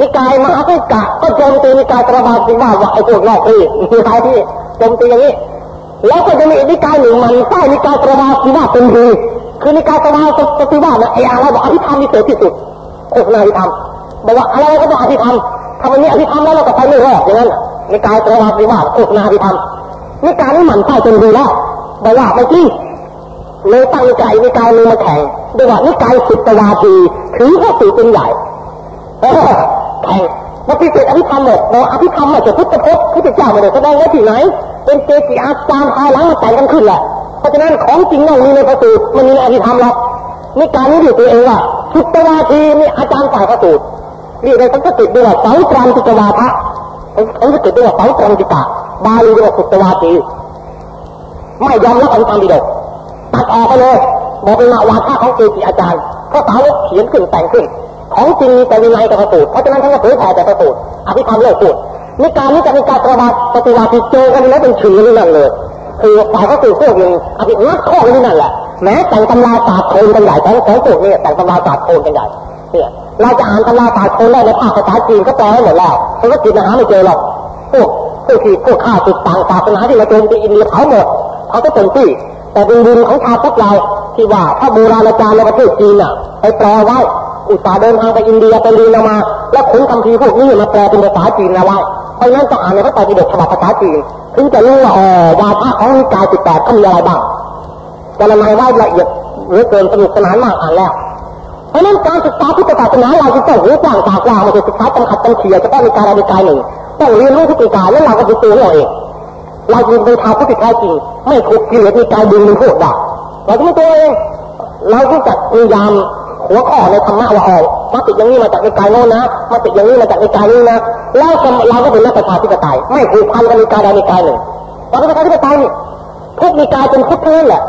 นิกายมหาคนกะก็โจมตีนิกายประวัติว่าว่าไอ้พวกนอกที่นิกายที่ โจมตีอย่างนี้ แล้วก็จะมีนิกายหนึ่งมันใต้นิกายประวาสีว่าเป็นดีคือนิกายประวาสีว่าเนี่ยไอ้อะไรบอกอภิธรรมที่เสดที่สุดโฆษณาอภิธรรมบอกว่าอะไรก็ต้องอภิธรรมทำอันนี้อภิธรรมแล้วเราก็ไปไม่รอดอย่างนั้นนิกายประวาสีว่าโฆษณาอภิธรรมนิกายนี้มันใต้เป็นดีแล้วบอกว่าไม่จริงเลยตั้งใจนิกายนึงมาแข่งโดยว่านิกายสิบตวาทีถือข้อสี่เป็นใหญ่แข่ง มาพิเศษอภิธรรมหมดบอกอภิธรรมมาจากพุทธพจน์พุทธเจ้ามาเลยแสดงไว้ที่ไหน เป็นเจจิอาจารย์ภายหลังมาแต่งกันขึ้นแหละ เพราะฉะนั้นของจริงต้องมีในพระสูตรมันมีในอภิธรรมหรอกนี่การนี้ดูตัวเองว่าสุตวาทีนี่อาจารย์ฝ่ายพระสูตรนี่ในสันสกฤตด้วยว่าเสาตรันติกวาทะสันสกฤตด้วยว่าเสาตรันติกะบาลีด้วยว่าสุตวาทีไม่ยอมรับอภิธรรมดีดกตัดออกไปเลยบอกเป็นวาทะของเจจิอาจารย์เพราะสาวกเขียนขึ้นแต่งขึ้น ของจริงแต่วินัยกับพระสูตรเพราะฉะนั้นท่านก็เผยแผ่แต่พระสูตรอภิธรรมเลิกพูดนิการนี้จะมีการประวัติปฏิวัติเจอกันแล้วเป็นชื่อนี่นั่นเลยคือฝ่ายก็คือพวกหนึ่งอภิงัดข้อนี่นั่นแหละแม้แต่งตำราศาสตร์โคนกันใหญ่ทั้งสองพวกนี้แต่งตำราศาสตร์โคนกันใหญ่เนี่ยเราจะอ่านตำราศาสตร์โคนได้ในภาคภาษาจีนก็แปลให้หมดแล้วเพราะว่าจีนหาไม่เจอหรอกพวกพวกที่พวกข้าศึกต่างศาสนาที่มาโจมตีอินเดียเผาหมดเขาก็เป็นที่แต่เป็นบุญของชาวพุทธเราที่ว่าถ้าโบราณอาจารย์ในประเทศจีนอะไปแปลไว้ อุตสาห์เดินทางไปอินเดียไปเรียนมา แล้วขนคำพีพวกนี้มาแปลเป็นภาษาจีนเอาไว้เพราะนั้นต้องอ่านในพระไตรปิฎกฉบับภาษาจีนถึงจะรู้ว่าอ๋อวาทะของนิกายสิบแปดเขามีอะไรบ้างจะละไมไว้ละเอียดเหลือเกินสนุกสนานมากอ่านแล้ว เพราะนั้นการศึกษาพุทธศาสนาเราจะต้องรู้กว้างตากว้างม่ใช่ศึกษาจำขัดจำเขียเฉพาะในการในกายหนึ่งต้องเรียนรู้ทุกกายแล้วเราก็จะตัวเราเองเราจะเป็นชาวพุทธแท้จริงไม่ถูกกิเลสในกายดึงมันพูดได้เราจะไม่ตัวเองเราต้องจัดพยายาม หัวข้อในธรรมะว่าออกมาติดอย่างนี้มาจากในกายโน้นนะมาติดอย่างนี้มาจากในกายนี้นะแล้วเราก็เป็นนักประชาธิปไตยไม่ผูกพันกับในกายใดในกายหนึ่งตอนประชาธิปไตยนี่ทุกในกายเป็นพุทธนั่นแหละ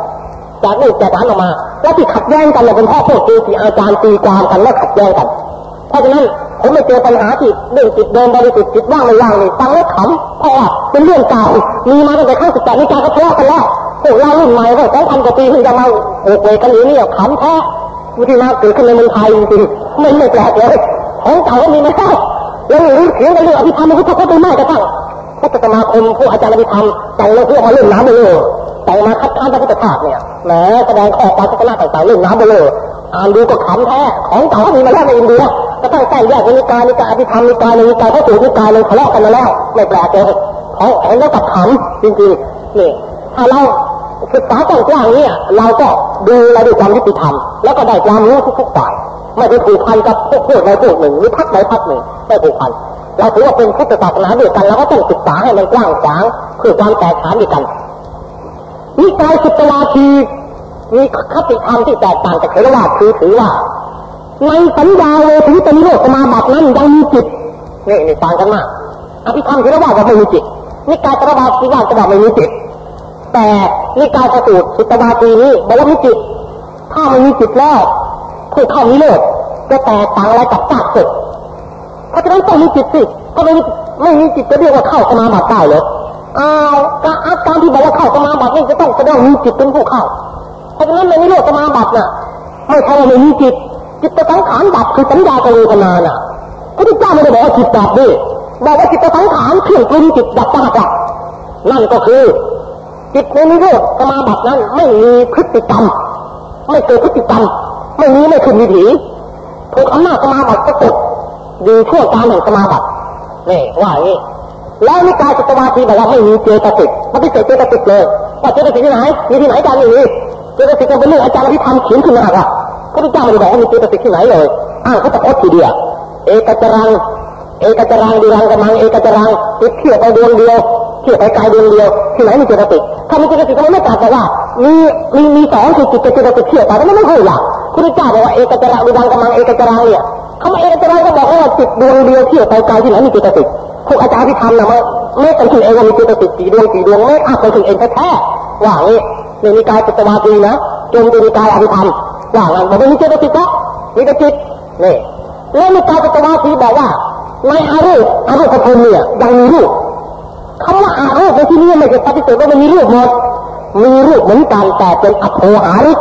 จากนี้จากนั้นออกมา แล้วที่ขัดแย้งกันเนี่ยเป็นพ่อพวกเกจิอาจารย์ตีความกันแล้วขัดแย้งกัน เพราะฉะนั้นผมไม่เจอปัญหาที่เรื่องจิตเดิมบริสุทธิ์จิตว่างไม่ว่างนี่ฟังแล้วขำเพราะว่าเป็นเรื่องเก่ามีมาตั้งแต่ข้างสิบแปดนิกายก็ทะเลาะกันแล้วพวกเรารุ่นใหม่ก็สองพันกว่าปีเพิ่งจะมาโอกเวกันอยู่นี่ขำแท้ วิธีมาเกิดขึ้นในเมืองไทยจริงๆไม่ไม่แปลกเลยของเก่าก็มีมาแล้วแล้วรู้เสียงกันเรื่องอภิธรรมพุทธพจน์ไม่มากกระทั่งพุทธสมาคมผู้อาจารย์อภิธรรมแต่งเรื่องเรื่องน้ำไปเลยแต่มาคัดค้านพระพุทธภาพเนี่ยแหมแสดงข้อความศาสนาต่างๆเรื่องน้ำไปเลยอ่านดูก็ขำแท้ของเก่ามีมาแล้วในอินเดียก็ต้องแต่แยกนิกายนิกายอภิธรรมนิกายนิกายพระสูตรนิกายเลยทะเลาะกันมาแล้ว ไม่แปลกเลยของแข็งแล้วกับขำจริงๆนี่ถ้าเรา ศึกษากว้างๆเนี่ย เราก็ดูเราด้วยความยุติธรรม แล้วก็ได้ความรู้ทุกๆฝ่าย ไม่ไปผูกพันกับพวกพวกใดพวกหนึ่งหรือพักใดพักหนึ่งไม่ผูกพันเราถือว่าเป็นพุทธศาสนาเดียวกันเราก็ต้องศึกษาให้มันกว้างขวางเพื่อความแตกฉานด้วยกันนิกายสุตวาทีมีคติธรรมที่แตกต่างจากเทรวาสคือถือว่า ในสัญญาเวทีเป็นโลกสมาบัตินั้นยังมีจิตนี่นี่ต่างกันมากอภิธรรมเทรวาสว่าไม่มีจิตนิกายตระบาสีว่าจะบอกไม่มีจิต แต่นิกายประสูตรสุตวาทีนี้บอกว่ามีจิต ถ้าไม่มีจิตแล้วผู้เข้านิโรธจะแตกต่างอะไรกับซากศพเพราะฉะนั้นต้องมีจิตสิก็ไม่ไม่มีจิตจะเรียกว่าเข้าสมาบัติได้เลยอ้าวการอาการที่บอกว่าเข้าสมาบัตินี่จะต้องแสดงมีจิตเป็นผู้เข้าเพราะฉะนั้นในนิโรธสมาบัติน่ะไม่ใช่ว่าไม่มีจิต จิตตสังขารดับคือสัญญากัเวทนาน่ะพระพุทธเจ้าไม่ได้บอกว่าจิตดับดิบอกว่าจิตสังขารเครื่องปรุงจิตดับตั้งดับนั่นก็คือ จิตในนิโรธสมาบัตินั้นไม่มีพฤติกรรม ไม่เกิดพฤติกรรม ไม่มีไม่ขึ้นวิถีถูกอำนาจสมาบัติก็ตกดีช่วงการแห่งสมาบัตินี่ว่าอย่างนี้แล้วนิกายสุตวาทีบอกว่าไม่มีเจตสิกมันไม่เจเจตสิกเลยว่าเจตสิกที่ไหนมีที่ไหนกันอย่างนี้เจตสิกเป็นเรื่องอาจารย์ที่ทำเขียนขึ้นมาว่าพระพุทธเจ้าไม่ได้บอกว่ามีเจตสิกที่ไหนเลยอ้างเขาตะโกนทีเดียวเอกจรังเอกจรังดีรังกำลังเอกจรังติดเที่ยวไปดวงเดียว ที่ยไปกายดวงเดียวที่ไหนมีเจตสิกถ้ามีเจตสิกทำไมไม่ตรัสบอกว่ามีมีมีสองคือจิตกับเจตสิเที่ยวไปแล้วไม่พูดล่ะพระพุทธเจ้าบอกว่าเอกจรังดีรังกำลังเอกจรังเนี่ยเขามาเอกจรังก็บอกว่าจิตดวงเดียวเที่ยวไปกายที่ไหนมีเจตสิกพวกอาจารย์ที่ทำนะม่ไม่เป็นถึงเองว่ามีเจตสิกี่ดวงกี่ดวงไม่อางเป็นถึงเองแท้ๆว่างี้ในนิกายปุตตวาตีนะจนเป็นนิกายอภิธรรมว่างั้นบอกว่ามีเจตสิกนะมีแต่จิตนี่แล้วนิกายปุตตวาตีบอกว่าในอารูปอารูปพรมเนี่ยยังมีรูป คำว่าอารูปในที่นี้ไม่ใช่ปฏิเสธว่ามันมีรูปหมด มีรูปเหมือนกันแต่เป็นอโภหาริก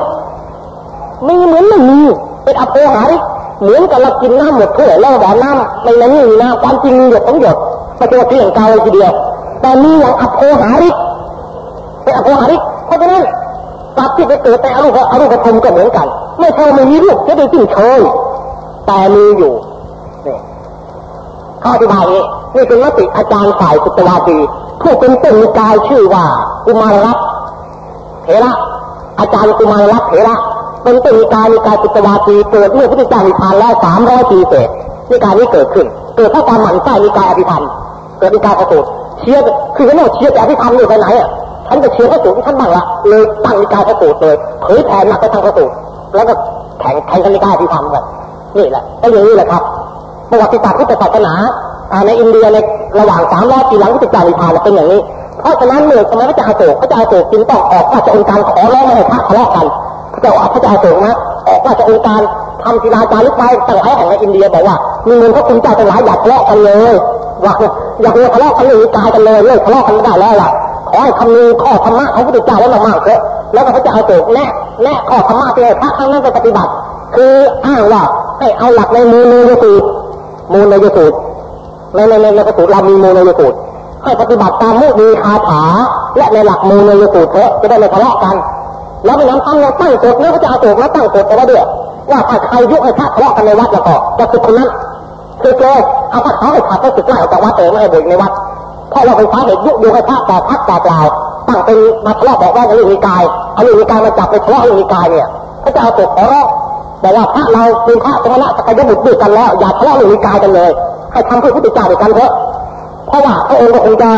มีเหมือนไม่มี เป็นอโภหาริกเหมือนกับเรากินน้ำหมดถ้วยแล้วบอน้ำในนั้นมีน้ำความจริงมีหยดต้องหยดไม่ใช่ว่าเพียงกาเลยทีเดียว แต่มีอย่างอโภหาริกเป็นอโภหาริกเพราะฉะนั้นสัตว์ที่ไปเกิดในอรูปอรูปภพก็เหมือนกัน ไม่ใช่ไม่มีลูกจะได้สิ้นเชิงแต่มีอยู่นี่ข้ออธิบายนี้ นี่เป็นมติอาจารย์ฝ่ายสุตวาตีผู้เป็นต้นกายชื่อว่ากุมารรัตเถระอาจารย์กุมารรัตเถระเป็นต้นกายมีกายสุตวาตีเกิดเมื่อพุทธเจ้ามีพานแล้วสามร้อยปีเศษนี่การนี้เกิดขึ้น เกิดเพราะความหมั่นไส้มีกายอภิธรรมเกิดมีกายประสูติเชียร์คือเขาเชียร์แต่อภิธรรมอยู่ไปไหนอะฉันจะเชียร์พระสูตรท่านบ้างละเลยตั้งมีกายประสูติเลยเผยแผ่หนักไปทางประสูติแล้วก็แข่งแข่งกันในกายอภิธรรมกันนี่แหละก็อย่างนี้แหละครับประวัติศาสตร์พุทธศาสนา ในอินเดียในระหว่างสามร้อยปีหลังพุทธเจ้ามีพานเป็นอย่างนี้ เพราะฉะนั้นเมื่อสมัยพระเจ้าอโศกพระเจ้าอโศกจึงต้องออกราชองค์การขอร้องให้พระทะเลาะกันพระเจ้าพระเจ้าอโศกนะออกราชองค์การทำศิลาจารึกไว้ตั้งหลายแห่งในอินเดียบอกว่ามีเงินพระคุณเจ้าตั้งหลายอย่าทะเลาะกันเลยว่าอยากทะเลาะกันเลยกายกันเลยเลิกทะเลาะกันไม่ได้แล้วล่ะขอให้คำนึงข้อธรรมะของพระพุทธเจ้าแล้วมากๆเถอะแล้วก็พระเจ้าอโศกแน่แน่ข้อธรรมะที่พระทั้งนั้นไปปฏิบัติ คืออ้างว่าให้เอาหลักในมูลในยสูตรมูลในยสูตร ในในในในพระสูตรเรามีมูลในยสูตรให้ปฏิบัติตามมุนีคาถา และในหลักมูลในยสูตรเถอะจะได้ไม่ทะเลาะกัน แล้วไม่นั้นท่านเราตั้งกฎนะพระเจ้าอาโศกนะตั้งกฎเอาไว้ด้วยว่าถ้าใครยุให้พระทะเลาะกันในวัดแล้วก็จะคือคนนั้นคือเจอเอาพระเขาให้ขับไปสึกไล่ออกจากวัดเองไม่ให้บวชในวัดเพราะเราเป็นสาเหตุยุยงให้พระต่อพักต่อเปล่าตั้งเป็นมาทะเลาะบอกว่าจะเรื่องนิกายเอาเรื่องนิกายมาจับไปทะเลาะเรื่องนิกายเนี่ยพระเจ้าอาโศกขอร้องบอกว่าพระเราเป็นพระสมณะสกายบุตรด้วยกันแล้วอย่าทะเลาะเรื่องนิกายกันเลย ให้ทำเพื่อพุทธเจ้าด้วยกันเถอะเพราะว่าพระองค์ก็คงจะ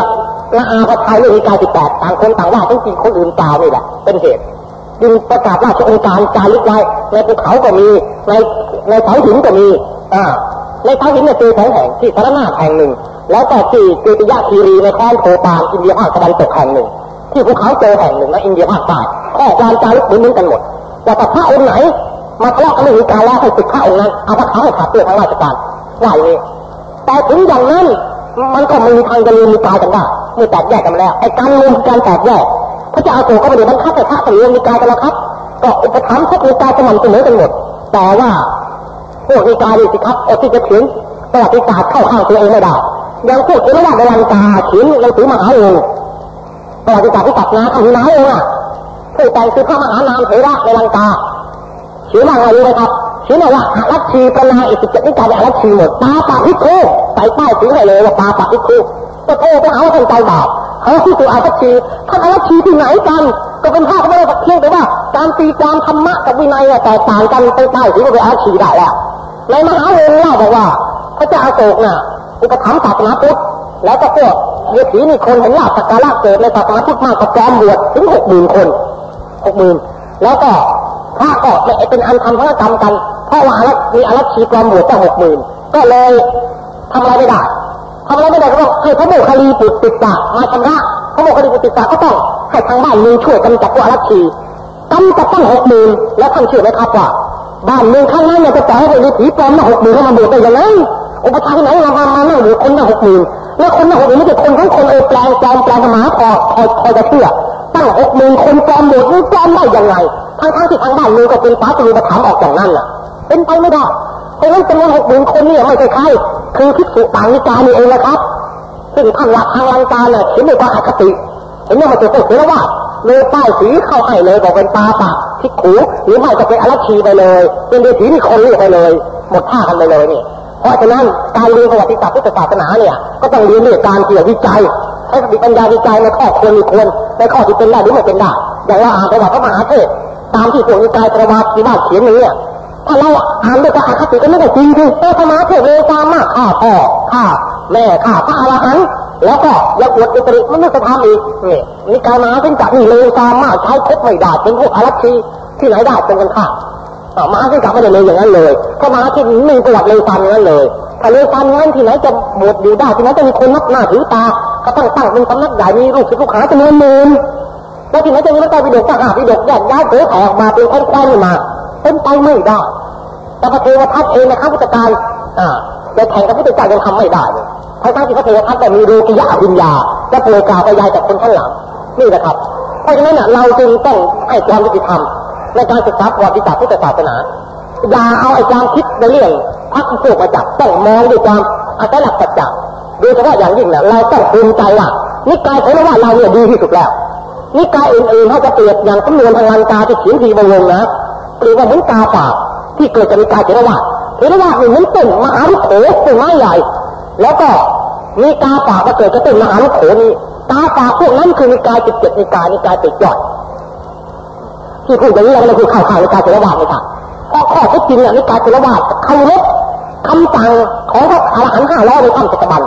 ละอาพระทัยเรื่องนิกายสิบแปดต่างคนต่างว่าต้องกินคนอื่นเปล่านี่แหละเป็นเหตุจึงประกาศราชองค์การจารึกไว้ในภูเขาก็มีในในเสาหินก็มีอ่าในเสาหินเนี่ยเจอสองแห่งที่สารนาแห่งหนึ่ง แล้วก็ที่เกติยาคีรีในคว้นโพปานอินเดียภาคตะวันตกแห่งหนึ่ง ที่ภูเขาเจอแห่งหนึ่งในอินเดียภาคใต้ข้อความจารึกเหมือนกันหมดว่าแต่พระองค์ไหน มาทะเลาะกันเรื่องการแล้วให้ศึกพระองค์นั้นเอาพระเขาให้ขาดเตือนทางราชการว่าอย่างนี้ แต่ถึงอย่างนั้น มันก็ไม่มีทางจะลืมมีกายกันได้เมื่อแตกแยกกันมาแล้วไอ้การรวมการแตกแยกพระเจ้าอาโศกก็ไม่ได้บังคับให้พระต้องรวมมีกายกันแล้วครับ ก็อุปถัมภ์พระมีกายสม่ำเสมอกันหมดแต่ว่าพวกมีกายนี่สิครับอดที่จะเขียนประวัติศาสตร์เข้าข้างตัวเองไม่ได้ยังพวกเทรวาในลังกาเขียนในถือมหาเองประวัติศาสตร์ที่ตัดนาทำนาเองอะผู้แต่งคือพระมหานามเถระในลังกาเขียนว่าไงรู้ไหมครับ เขียนว่าอารัชชีปนาอิสิบเจ็ดนิกายอารัชชีหมดปาปะพิโคใส่ป้ายถือให้เลยว่าปาปะพิโคก็โทษไปหาว่าท่านใจบาปเขาที่ตัวอารัชชีท่านอารัชชีที่ไหนกัน ก็เป็นภาพไม่ได้สักเพียงแต่ว่า การตีความธรรมะกับวินัยแตกต่างกันไปป้ายถือว่าเป็นอารัชชีได้แล้วในมหาเองเล่าบอกว่าพระเจ้าอาโศกน่ะอุปถัมภ์ศาสนาพุทธแล้วก็พวกเยถีมีคนเห็นลาบสักการะเกิดในศาสนาพุทธมากกว่าจอมบวชถึงหกหมื่นคนหกหมื่นแล้วก็พระก็เป็นอันทำพระกรรมกัน เพราะว่ามีอารัชีกรอมบวชตั้งหกหมื่นก็เลยทำอะไรไม่ได้ทำอะไรไม่ได้ก็ต้องให้พระโมคคัลลีปุตติสะมาชำระพระโมคคัลลีปุตติสะก็ต้องให้ทางบ้านมีช่วยกำจัดพวกอารัชีกำจัดตั้งหกหมื่นแล้วท่านเชื่อไหมครับว่าบ้านเมืองข้างนั้นเนี่ยจะปล่อยให้เป็นผีปลอมมาหกหมื่นเข้ามาบวชได้ยังไงอุปถัมภ์ไหนเรามามานั่งอยู่คนละหกหมื่นแล้วคนละหกหมื่นไม่ใช่คนทั้งคนเออแปลงปลอมแปลงมาพอพอพอจะเชื่อตั้งหกหมื่นคนปลอมหมดนี่ปลอมได้ยังไงทั้งทั้งที่ทางบ้านเมืองก็เป็นฟ้าจะมีอุปถัมออกอย่างนั้นน่ะ เป็นไปไม่ได้เพราะฉะนั้นจำนวนหกหมื่นคนนี่ไม่ใช่ใครคือภิกษุต่างนิกายนี่เองนะครับ ซึ่งท่านหลักทางลังกาเนี่ยเขียนในว่าอคติเห็นว่ามันจะเป็นเทรวาเลยป้ายสีเข้าให้เลยบอกเป็นปาปะทิกขูหรือไม่จะเป็นอรัชีไปเลย เป็นเดชีมีคนเรียกไปเลย หมดท่ากันไปเลยนี่เพราะฉะนั้นการเรียนประวัติศาสตร์พุทธศาสนาเนี่ยก็ต้องเรียนด้วยการเกี่ยววิจัยใช้สติปัญญาวิจัยในข้อควรมีควรในข้อที่เป็นได้หรือไม่เป็นได้อย่างเราอ่านประวัติพระมหาเทพตามที่พวกนิกายประวัติที่ว่าเขียนนี้ ถ้าเราอ่านด้วยกับอคติก็ไม่ได้จริงจริงเออพระมาเทพเลวตามมากข้าพ่อข้าแม่ข้าพระอรหันต์แล้วก็ยังอวดอุตริมันไม่จะทำอีกนี่นิกายมหาเทพจักนี่เลวตามมากใช้คบไม่ได้เป็นพวกอารัชีที่ไหนได้เป็นกันข้ามหาเทพจักไม่ได้เลยอย่างนั้นเลยเพรามาเทพมีประวัติเลวตามอย่างนั้นเลยถ้าเลวตามนั้นที่ไหนจะบวชอยู่ได้ที่ไหนจะมีคนนับหน้าถือตาก็ต้องตั้งเป็นสำนักใหญ่มีลูกศิษย์ลูกหาจำนวนหมื่นแล้วที่ไหนจะมีพระเจ้าวิโดกทหารวิโดกแยกย้ายเผยแผ่ออกมาเป็นแคว้นๆมาเป็นไปไม่ได้ แต่พระเทวทัตเองนะครับพุทธการอ่าในแข่งกับพุทธเจ้ายังทำไม่ได้เลยทั้งทั้งที่พระเทวทัตแต่มีโลกิยะวิญญาจะโปรยกล่าวไปยายจากคนข้างหลังนี่นะครับ เพราะฉะนั้นเราจึงต้องให้ความยุติธรรมในการศึกษาประวัติศาสตร์พุทธศาสนาอย่าเอาไอ้ความคิดในเรื่องพักพวกมาจับต้องมองด้วยความอัตลักษณ์ปัจจัยโดยเฉพาะอย่างยิ่งเนี่ยเราต้องภูมิใจว่านิกายของเราว่าเราเนี่ยดีที่สุดแล้วนิกายอื่นๆถ้าจะเปรียบอย่างสำนวนทางลังกาที่เขียนทีบวงนะเปรียบว่าเหมือนกาฝาก ที่เกิดจากกายเทรวาสเทรวาสนี่เหมือนต้นมหาลุโขต้นไม้ใหญ่ แล้วก็มีกาฝากมาเกิดจากต้นมหาลุโขนี้กาฝากพวกนั้นคือนิกายจิตเจ็ดนิกายนิกายติดยอดที่พูดอย่างนี้เราคือข่าวข่าวในกายเทรวาสเลยค่ะเพราะข้อท็จจริงเนี่ยในกายเทรวาสคำลบคำสั่งของพระอรหันต์ห้าร้อยในถ้ำสัตบัน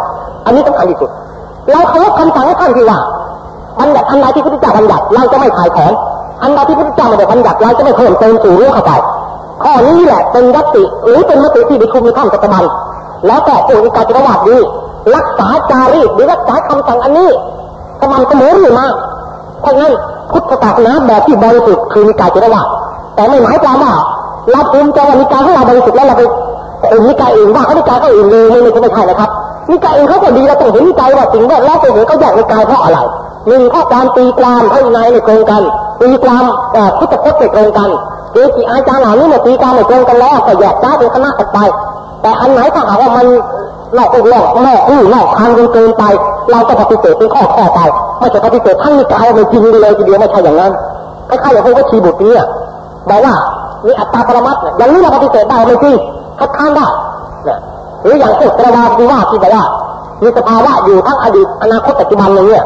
อันนี้สำคัญที่สุดเราเคารพคำสั่งของท่านที่ว่าบัญญัติอันใดที่พระพุทธเจ้าบัญญัติเราจะไม่ถ่ายถอนอันใดที่พระพุทธเจ้าไม่ได้บัญญัติเราจะไม่เพิ่มเติมสู่รู้เข้าไป ข้อนี้แหละเป็นยติหรือเป็นมติที่ประชุมในถ้ำสัตบันแล้วก็ผู้อิการจักรวาดดีรักษาจารีตหรือรักษาคำสั่งอันนี้สม่ำเสมอหรือมาเพราะงั้นพุทธศาสนาแบบที่บริสุทธิ์คือมีการจักรวาดแต่ไม่หมายความว่าเราภูมิใจว่ามีการของเราบริสุทธิ์แล้วเราไปข่มนิกายอื่นว่าเขานิกายเขาอื่นเลยไม่ไม่ใช่นะครับนิกายอื่นเขาก็ดีเราต้องเห็นนิกายว่าสิ่งแวดล้อมตัวเองเขาแยกนิกายเพราะอะไรหนึ่งข้อความตีความพระวินัยไม่ตรงกัน ตีความพุทธพจน์ไม่ตรงกันเกจิอาจารย์เหล่านี้เนี่ยตีความไม่ตรงกันแล้วก็แยกย้ายเป็นคณะกันไป แต่อันไหนถ้าหากว่ามันนอกอกนอกนอกอู้นอกทางเกินไป เราก็ปฏิเสธเป็นข้อข้อไปไม่ใช่ปฏิเสธทั้งนิกายไม่จริงเลยทีเดียวไม่ใช่อย่างนั้นคล้ายๆอย่างพวกวัชีบุตรเนี่ยบอกว่ามีอัตตาปรมัตถ์อย่างนี้เราปฏิเสธได้ไม่จริงคัดค้านได้หรืออย่างพวกกระวาดีว่าที่บอกว่ามีสภาวะอยู่ทั้งอดีตอนาคตปัจจุบันอย่างเนี้ย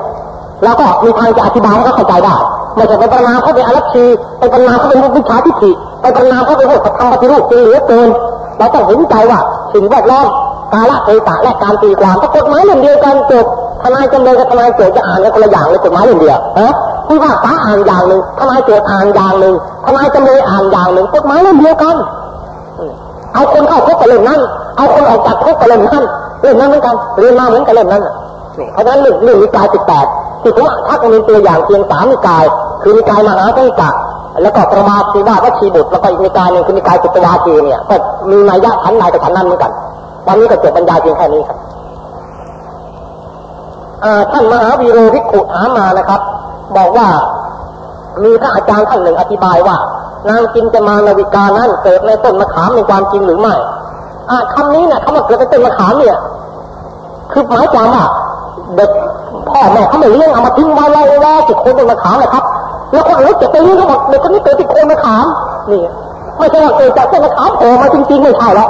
เราก็มีทางจะอธิบายให้เขาเข้าใจได้ ไม่ใช่ไปประนามเขาเป็นอรัชชีไปประนามเขาเป็นวิชาทิฏฐิไปประนามเขาเป็นพวกธรรมปฏิรูปจริงเหลือเกินเราต้องเห็นใจว่าสิ่งแวดล้อมกาละเทศะและการตีความก็กฎหมายเรื่องเดียวกันจบทนายจำเลยกับทนายโจทย์จะอ่านกันคนละอย่างเลยกฎหมายเรื่องเดียวฮะผู้ว่าฟ้าอ่านอย่างหนึ่งทนายโจทย์อ่านอย่างหนึ่งทนายจำเลยอ่านอย่างหนึ่งกฎหมายเรื่องเดียวกันเอาคนเข้าคุกกับเล่มนั้นเอาคนออกจากคุกกับเล่มนั้นเล่มนั้นเหมือนกันเรียนมาเหมือนกับเล่มนั้น เพราะฉะนั้นเรื่องเรื่องนิกายสิบแปดที่ผมถ้ามีตัวอย่างเพียงสามนิกาย คือนิกายมหาสังกะแล้วก็ประมาสีวาวัชีบุตรแล้วก็อีกนิกายหนึ่งคือนิกายสุตวาจีเนี่ยก็มีนัยยะชั้นใดกับชั้นนั้นเหมือนกันวันนี้ก็จบบรรยายเพียงแค่นี้ครับท่านมหาวีโรภิกขุถามมานะครับ บอกว่ามีพระอาจารย์ท่านหนึ่งอธิบายว่า นางจินจะมานาวิกานั้นเกิดในต้นมะขามในความจริงหรือไม่คำนี้เนี่ยคำว่าเกิดในต้นมะขามเนี่ย คือหมายความว่า เด็กพ่อแม่เขาไม่เลี้ยงเอามาทิ้งไว้แล้วแล้วติดโคนต้นมะขามนะครับ แล้วคนอื่นจะไปเลี้ยงเขาบอกเด็กคนนี้เกิดติดโคนมะขามนี่ไม่ใช่ว่าเกิดจากต้นมะขามโผล่มาจริงๆไม่ใช่แล้ว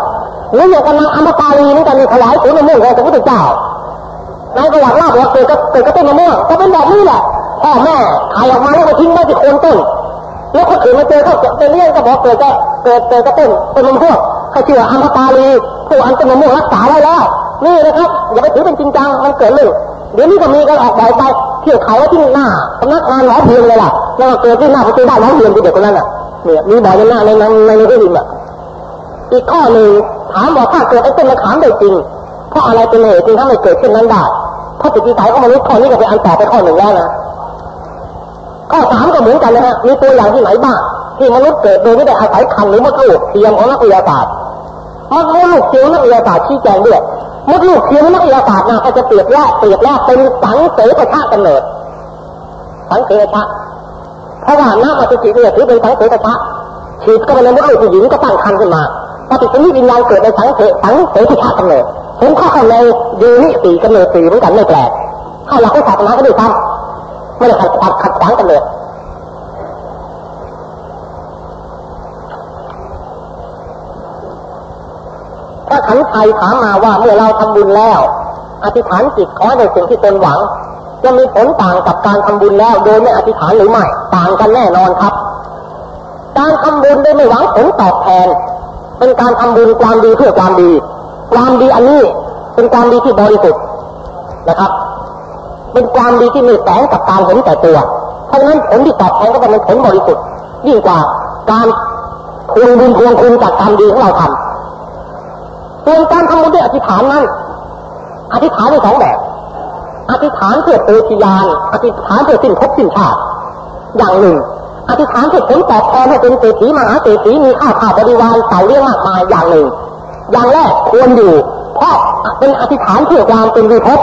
หรืออย่างกับนาอมตาลีนี่กันมีถวายผลมะม่วงของพระพุทธเจ้านายก็อยากเล่าว่าเกิดก็เกิดก็ต้นมะม่วงก็เป็นแบบนี้แหละพ่อแม่ถ่ายออกมาแล้วมาทิ้งไว้ที่โคนต้นแล้วคนอื่นมาเจอเขาเะเลี้ยงก็บอกเกิดก็เกิดเกิดก็ต้นต้นมะม่วงเขาเชื่ออัมตาลีผู้อันต้นมะม่วงรักษาไว้แล้วนี่นะครับอย่าไปถือเป็นจริงจังมันเกิดเรื่อง เดี๋ยวนี้ก็มีกันออกแบบไปเที่ยวขายไว้ที่หน้าสำนักงานหมอเพียงเลยล่ะแล้วก็เกิดที่หน้าประตูบ้านหมอเพียงที่เด็กคนนั้นอะเนี่ยมีบ่อยในหน้าในในในในที่ดินอะอีกข้อหนึ่งถามบอกถ้าเกิดไอ้ต้นมะขามได้จริงเพราะอะไรเป็นเหตุจึงทำให้เกิดเช่นนั้นได้เพราะจิตใจของมนุษย์ข้อนี้ก็เป็นอันต่อไปข้อหนึ่งแล้วนะข้อสามก็เหมือนกันนะฮะมีตัวอย่างที่ไหนบ้างที่มนุษย์เกิดโดยไม่ได้อาศัยคันหรือมดลูกเทียมของนักวิทยาศาสตร์มดลูกเทียมนักวิทยาศาสตร์ชี้แจงด้วย มดลูกเทียมนักวิทยาศาสตร์นะก็จะเปรียบแยกเปรียบแยกเป็นสังเสปชะกำเนิด สังเสปชะเพราะว่าน้ำอสุจิเนี่ยถือเป็นสังเสปชะฉีดก็ไปในมดลูกผู้หญิงก็ตั้งคันขึ้นมาปฏิสนธิวิญญาณเกิดในสังเสสังเสปชะกำเนิดผมข้อเข้าในดีนิสี่กำเนิดสีเหมือนกันไม่แปลกเข้าหลักของศาสนาก็ด้วยซ้ำไม่ได้ขัดขัดขัดขวางกันเลย พระขันไทยถามมาว่าเมื่อเราทำบุญแล้ว อธิษฐานจิตขอในสิ่งที่ตนหวัง จะมีผลต่างกับการทำบุญแล้วโดยไม่อธิษฐานหรือไม่ต่างกันแน่นอนครับ การทำบุญโดยไม่หวังผลตอบแทน เป็นการทำบุญความดีเพื่อความดี ความดีอันนี้เป็นความดีที่บริสุทธิ์นะครับ เป็นความดีที่มีแสงกับการเห็นแต่ตัวเพราะฉะนั้นผลที่ตอบแทนก็จะเป็นผลบริสุทธิ์ยิ่งกว่าการทวงบุญทวงคุณจากความดีของเราทำ ส่วนการทำบุญด้วยอธิษฐานนั้น อธิษฐานมีสองแบบ อธิษฐานเพื่อเตชิยาน อธิษฐานเพื่อสิ้นภพสิ้นชาติ อย่างหนึ่ง อธิษฐานเพื่อผลตอบแทนให้เป็นเศรษฐีมหาเศรษฐีมีข้าวข้าวบริวารเต่าเลี้ยงมากมายอย่างหนึ่ง อย่างแรกควรอยู่ เพราะเป็นอธิษฐานเพื่อความเป็นวิภพ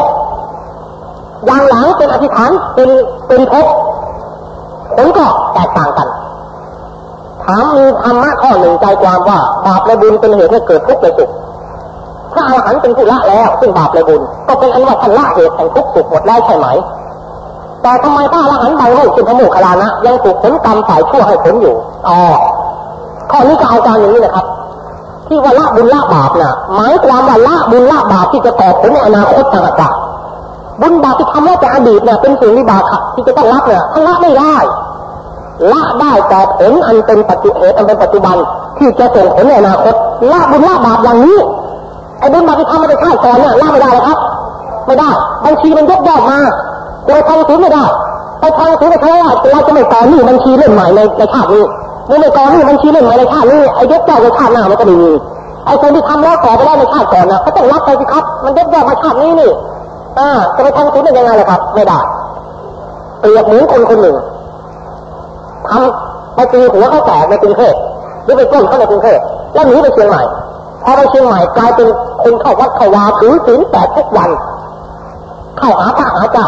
อย่างหลังเป็นอธิษฐานเป็นเป็นภพผลก็แตกต่างกันถามมีธรรมะข้อหนึ่งใจความว่าบาปและบุญเป็นเหตุให้เกิดทุกข์และสุข ถ้าอรหันต์เป็นผู้ละแล้วซึ่งบาปและบุญ ก็เป็นอันว่าท่านละเหตุแห่งทุกข์สุขหมดแล้ใช่ไหม แต่ทำไมพระอรหันต์บางรูปเป็นพระโมคคัลลานะยังถูกผลกรรมฝ่ายชั่วให้ผลอยู่อ๋อข้อนี้ก็เอาการอย่างนี้นะครับ ที่ว่าละบุญละบาปน่ะหมายความว่าละบุญละบาปที่จะต่อผลในอนาคตต่างๆบุญบาปที่ทำแล้วแต่อดีตเนี่ยเป็นสิ่งวิบากที่จะต้องรับเนี่ยท่านละไม่ได้ละได้แต่ผลอันเป็นปัจจุเหตุอันเป็นปัจจุบันที่จะส่งผลในอนาคตละบุญละบาปอย่างนี้ ไอ้บุญบาปที่ทำมาในชาติก่อนเนี่ยละไม่ได้เลยครับ ไม่ได้บัญชีมันยกยอดมาเราทำถือไม่ได้ไปทำถือไปเพราะว่าเราจะไม่ต่อหนี้บัญชีเล่มใหม่ในในชาตินี้มื่ไม่ต่อหนี้บัญชีเล่มใหม่ในชาตินี้ไอ้ยกยอดในชาติหน้ามันก็ไม่มีไอ้คนที่ทำแล้วต่อไปได้ในชาติก่อนนะเขาต้องรับไปสิครับ มันยกยอดมาชาตินี้นี่อ่าจะไปทำถือได้ยังไงล่ะครับ ไม่ได้เปรียบเหมือนคนคนหนึ่งทำไปตีหัวเขาแตกในกรุงเทพหรือไปก้นเขาในกรุงเทพแล้วหนีไปเชียงใหม่ พอไปเชียงใหม่กลายเป็นคนเข้าวัดเข้าวาถือศีลแปดทุกวัน เข้าหาพระหาเจ้า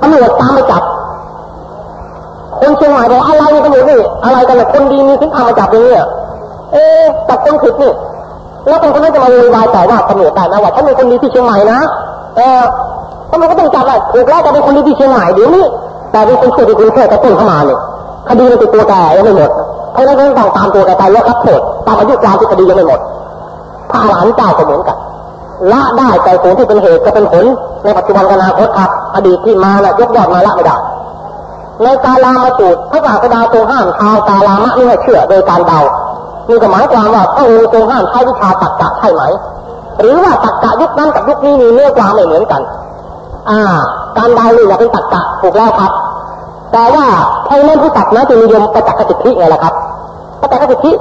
ตำรวจตามไปจับ คนเชียงใหม่บอกอะไรตำรวจนี่อะไรกันเนี่ยคนดีมีสินธรรมาจับอย่างเงี้ยเอ๊จับคนผิดนี่แล้วคนคนนั้นจะมาโวยวายแต่ว่าตำรวจได้นะว่าฉันเป็นคนดีที่เชียงใหม่นะเออตำรวจก็ต้องจับแหละถูกแล้วจะเป็นคนดีที่เชียงใหม่เดี๋ยวนี้แต่เป็นคนเชื่อที่คุณเทพกระตุ้นเข้ามาเนี่ยคดีมันติดตัวแกยังไม่หมด เพราะนั้นต้องตามตัวแกไปแล้วรับโทษตามอายุความที่คดียังไม่หมดพระอรหันต์เจ้าก็เหมือนกันละได้แต่ผลที่เป็นเหตุจะเป็นผลในปัจจุบันอนาคตครับอดีตที่มาละยกยอดมาละไม่ได้ในกาลามาจูดพระศาสดาทรงห้ามชาวกาลามะนี่ให้เชื่อโดยการเดานี่ก็หมายความว่าพระองค์ทรงห้ามใช้วิชาตักกะใช่ไหม หรือว่าตักกะยุคนั้นกับยุคนี้มีเนื้อความไม่เหมือนกัน อ่า การเดานี่เป็นตักกะถูกแล้วครับ แต่ว่าใครเล่นผู้ตักนะจะนิยมประจักษ์สิทธิไงล่ะครับประจักษ์สิทธิ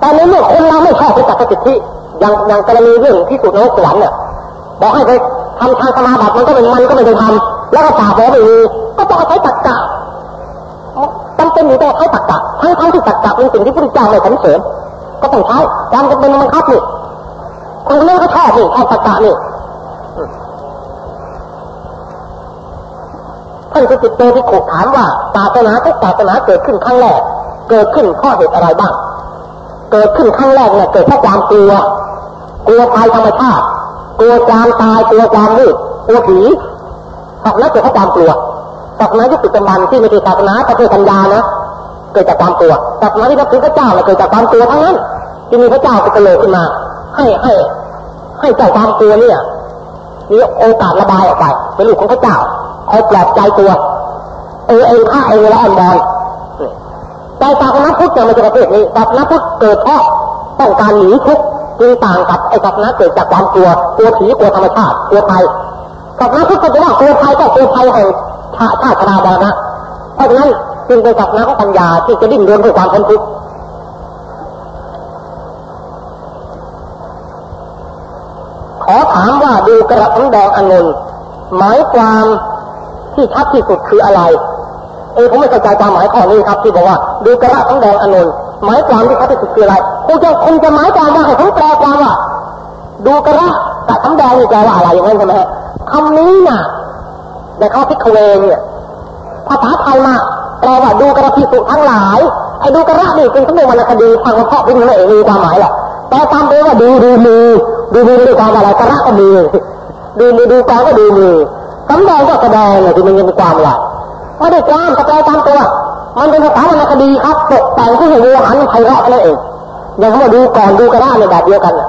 แต่ในเมื่อคนเราไม่ชอบประจักษ์สิทธิอย่างอย่างกรณีเรื่องที่สุดในสวรรค์เนี่ยบอกให้ไปทำทางสมาบัติมันก็เป็นมันก็ไม่ได้ทำแล้วก็ฝากบอกไม่มีก็ต้องใช้ตักกะจำเป็นอยู่ต้องใช้ตักกะทั้งทั้งที่ตักกะเป็นสิ่งที่พระพุทธเจ้าไม่สรรเสริญก็ต้องใช้การจะเป็นมันคับนี่คนนี้ก็ชอบนี่ชอบตักกะนี่ ท่านสุจิตเตที่ขุถามว่าศาสนาทุกศาสนาเกิดขึ้นครั้งแรก เกิดขึ้นข้อเหตุอะไรบ้าง เกิดขึ้นครั้งแรกเนี่ยเกิดเพราะความกลัว กลัวภัยธรรมชาติ กลัวความตาย กลัวความมืด กลัวผีศาสนาเกิดเพราะความกลัวศาสนายุคปัจจุบันที่ไม่ใช่ศาสนาประเภทปัญญานะ เกิดจากความกลัวศาสนาที่นับถือพระเจ้าเนี่ยเกิดจากความกลัวทั้งนั้น ที่มีพระเจ้าเป็นกระโหลกขึ้นมา ให้ให้ให้เจ้าความกลัวเนี่ยมีโอกาสระบายออกไปเป็นลูกของพระเจ้า คอยปลอบใจตัว เออเองข้าเองแล้วอ่อนบอลแต่ศาสนาพุทธเนี่ยมันจะประเภทนี้ศาสนาพุทธเกิดเพราะต้องการหนีทุกข์จึงต่างกับไอ้ศาสนาเกิดจากความกลัวกลัวผีกลัวธรรมชาติกลัวภัยศาสนาพุทธก็จะว่ากลัวภัยก็กลัวภัยแห่งชาชาติชราบอนะเพราะฉะนั้นจึงเป็นศาสนาของปัญญาที่จะดิ้นรนเพื่อความพ้นทุกข์ขอถามว่าดูกระสังแดงอนนหมายความ ที่ชัดที่สุดคืออะไร เออผมไม่เข้าใจความหมายข้อนี้ครับ ที่บอกว่าดูกระสังแดงอนนหมายความที่ชัดที่สุดคืออะไรคงจะคงจะหมายความว่าให้ผมแปลความว่าดูกระกับสังแดงนี่แปลว่าอะไรอย่างนั้นใช่ไหมฮะคำนี้น่ะในข้อพิกเวเนี่ยภาษาไทยมาแปลว่าดูกระพิสุทั้งหลายไอ้ดูกระนี่เป็นสำนวนวรรณคดีทางเพาะพิมพ์นั่นเองมีความหมายแหละแต่ตามไปว่าดูดูมือดูมือด้วยความอะไรกระก็มือดูมือดูกองก็ดูมือ สำแดงก็แสดงเนี่ยที่มันยังมีความอะไรไม่ได้ความแสดงตามตัว มันเป็นภาษาวรรณคดีครับตกแต่งที่ให้วัวหันไพเราะนั่นเองอย่างคำว่าดูก่อนดูกระในแบบเดียวกันเนี่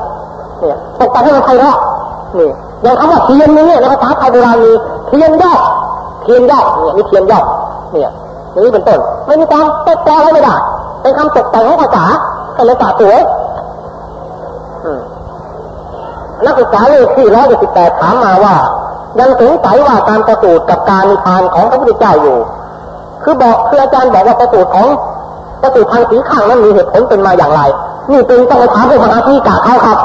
ยตกแต่งให้มันไพเราะนี่อย่างคำว่าเทียนนี่ในภาษาไทยโบราณมีเทียนยอดเทียนยอดเนี่ยมีเทียนยอดเนี่ยอย่างนี้เป็นต้นไม่มีความแปลไว้ไม่ได้เป็นคำตกแต่งของภาษาก็เลยตาสวยนักศึกษาเลขที่ร้อยสิบแปดถามมาว่า ยังสงสัยว่าการประสูติกับการนิพพานของพระพุทธเจ้าอยู่ คือบอกคืออาจารย์บอกว่าประสูติของประสูติทางสีข้างนั้นมีเหตุผลเป็นมาอย่างไร นี่เป็นต้องไปถามพระมหาธีกาเขาครับ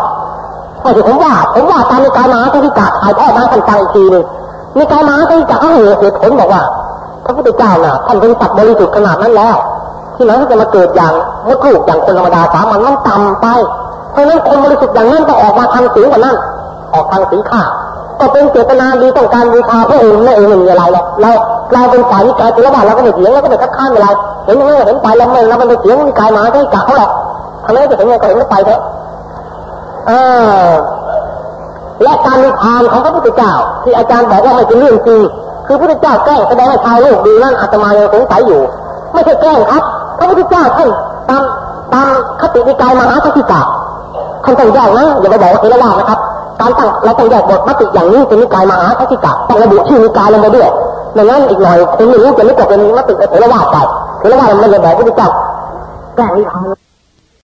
ไม่ใช่ผมว่า ผมว่าตามในการมหาธีกาถ่ายทอดมาทันฟังอีกทีหนึ่งในการมหาธีกาเขาเหตุผลบอกว่า พระพุทธเจ้าน่ะท่านเป็นสัตว์บริสุทธิ์ขนาดนั้นแล้ว ที่ไหนเขาจะมาเกิดอย่างมดลูกอย่างคนธรรมดาสามัญมันต่ำไปเพราะฉะนั้นคนบริสุทธิ์อย่างนั้นต้องออกมาทางสีกว่านั้นออกทางสีข้า ก็เป็นเจตนาดีต้องการบูชาพระองค์นั่เองไม่มีอะไรหรอกเราเราเป็นฝ่ายนิกายตุลบาทเราก็ไม่เถียงเราก็ไม่คัดค้านอะไรเห็นยังไงเห็นไปแล้วไม่เราไม่เถียงนิกายมาให้กะเขาหรอกทำไมจะเห็นไงก็เห็นไปเถอะเออและการนิพานของพระพุทธเจ้า ที่อาจารย์บอกว่าไม่เป็นเรื่องจริงคือพระพุทธเจ้าแกล้งแสดงให้ชาวโลกดูนั่นอาตมายังสงสัยอยู่ ไม่ใช่แกล้งครับพระพุทธเจ้าท่านตามตามคตินิกายมหาคัติกาท่านต้องแยกนะอย่าไปบอกว่าเทรวานะครับ การตั้งเราต้องแยกบทมติอย่างนี้เป็นนิกายมหาคัติกาต้องระบุชื่อนิกายลงไปด้วยไม่งั้นอีกหน่อยคนไม่รู้จะนึกว่าเป็นมติเทรวาทไปเทรวาทมันไม่ได้บพระพุทธเจ้าแกล้งนิทาน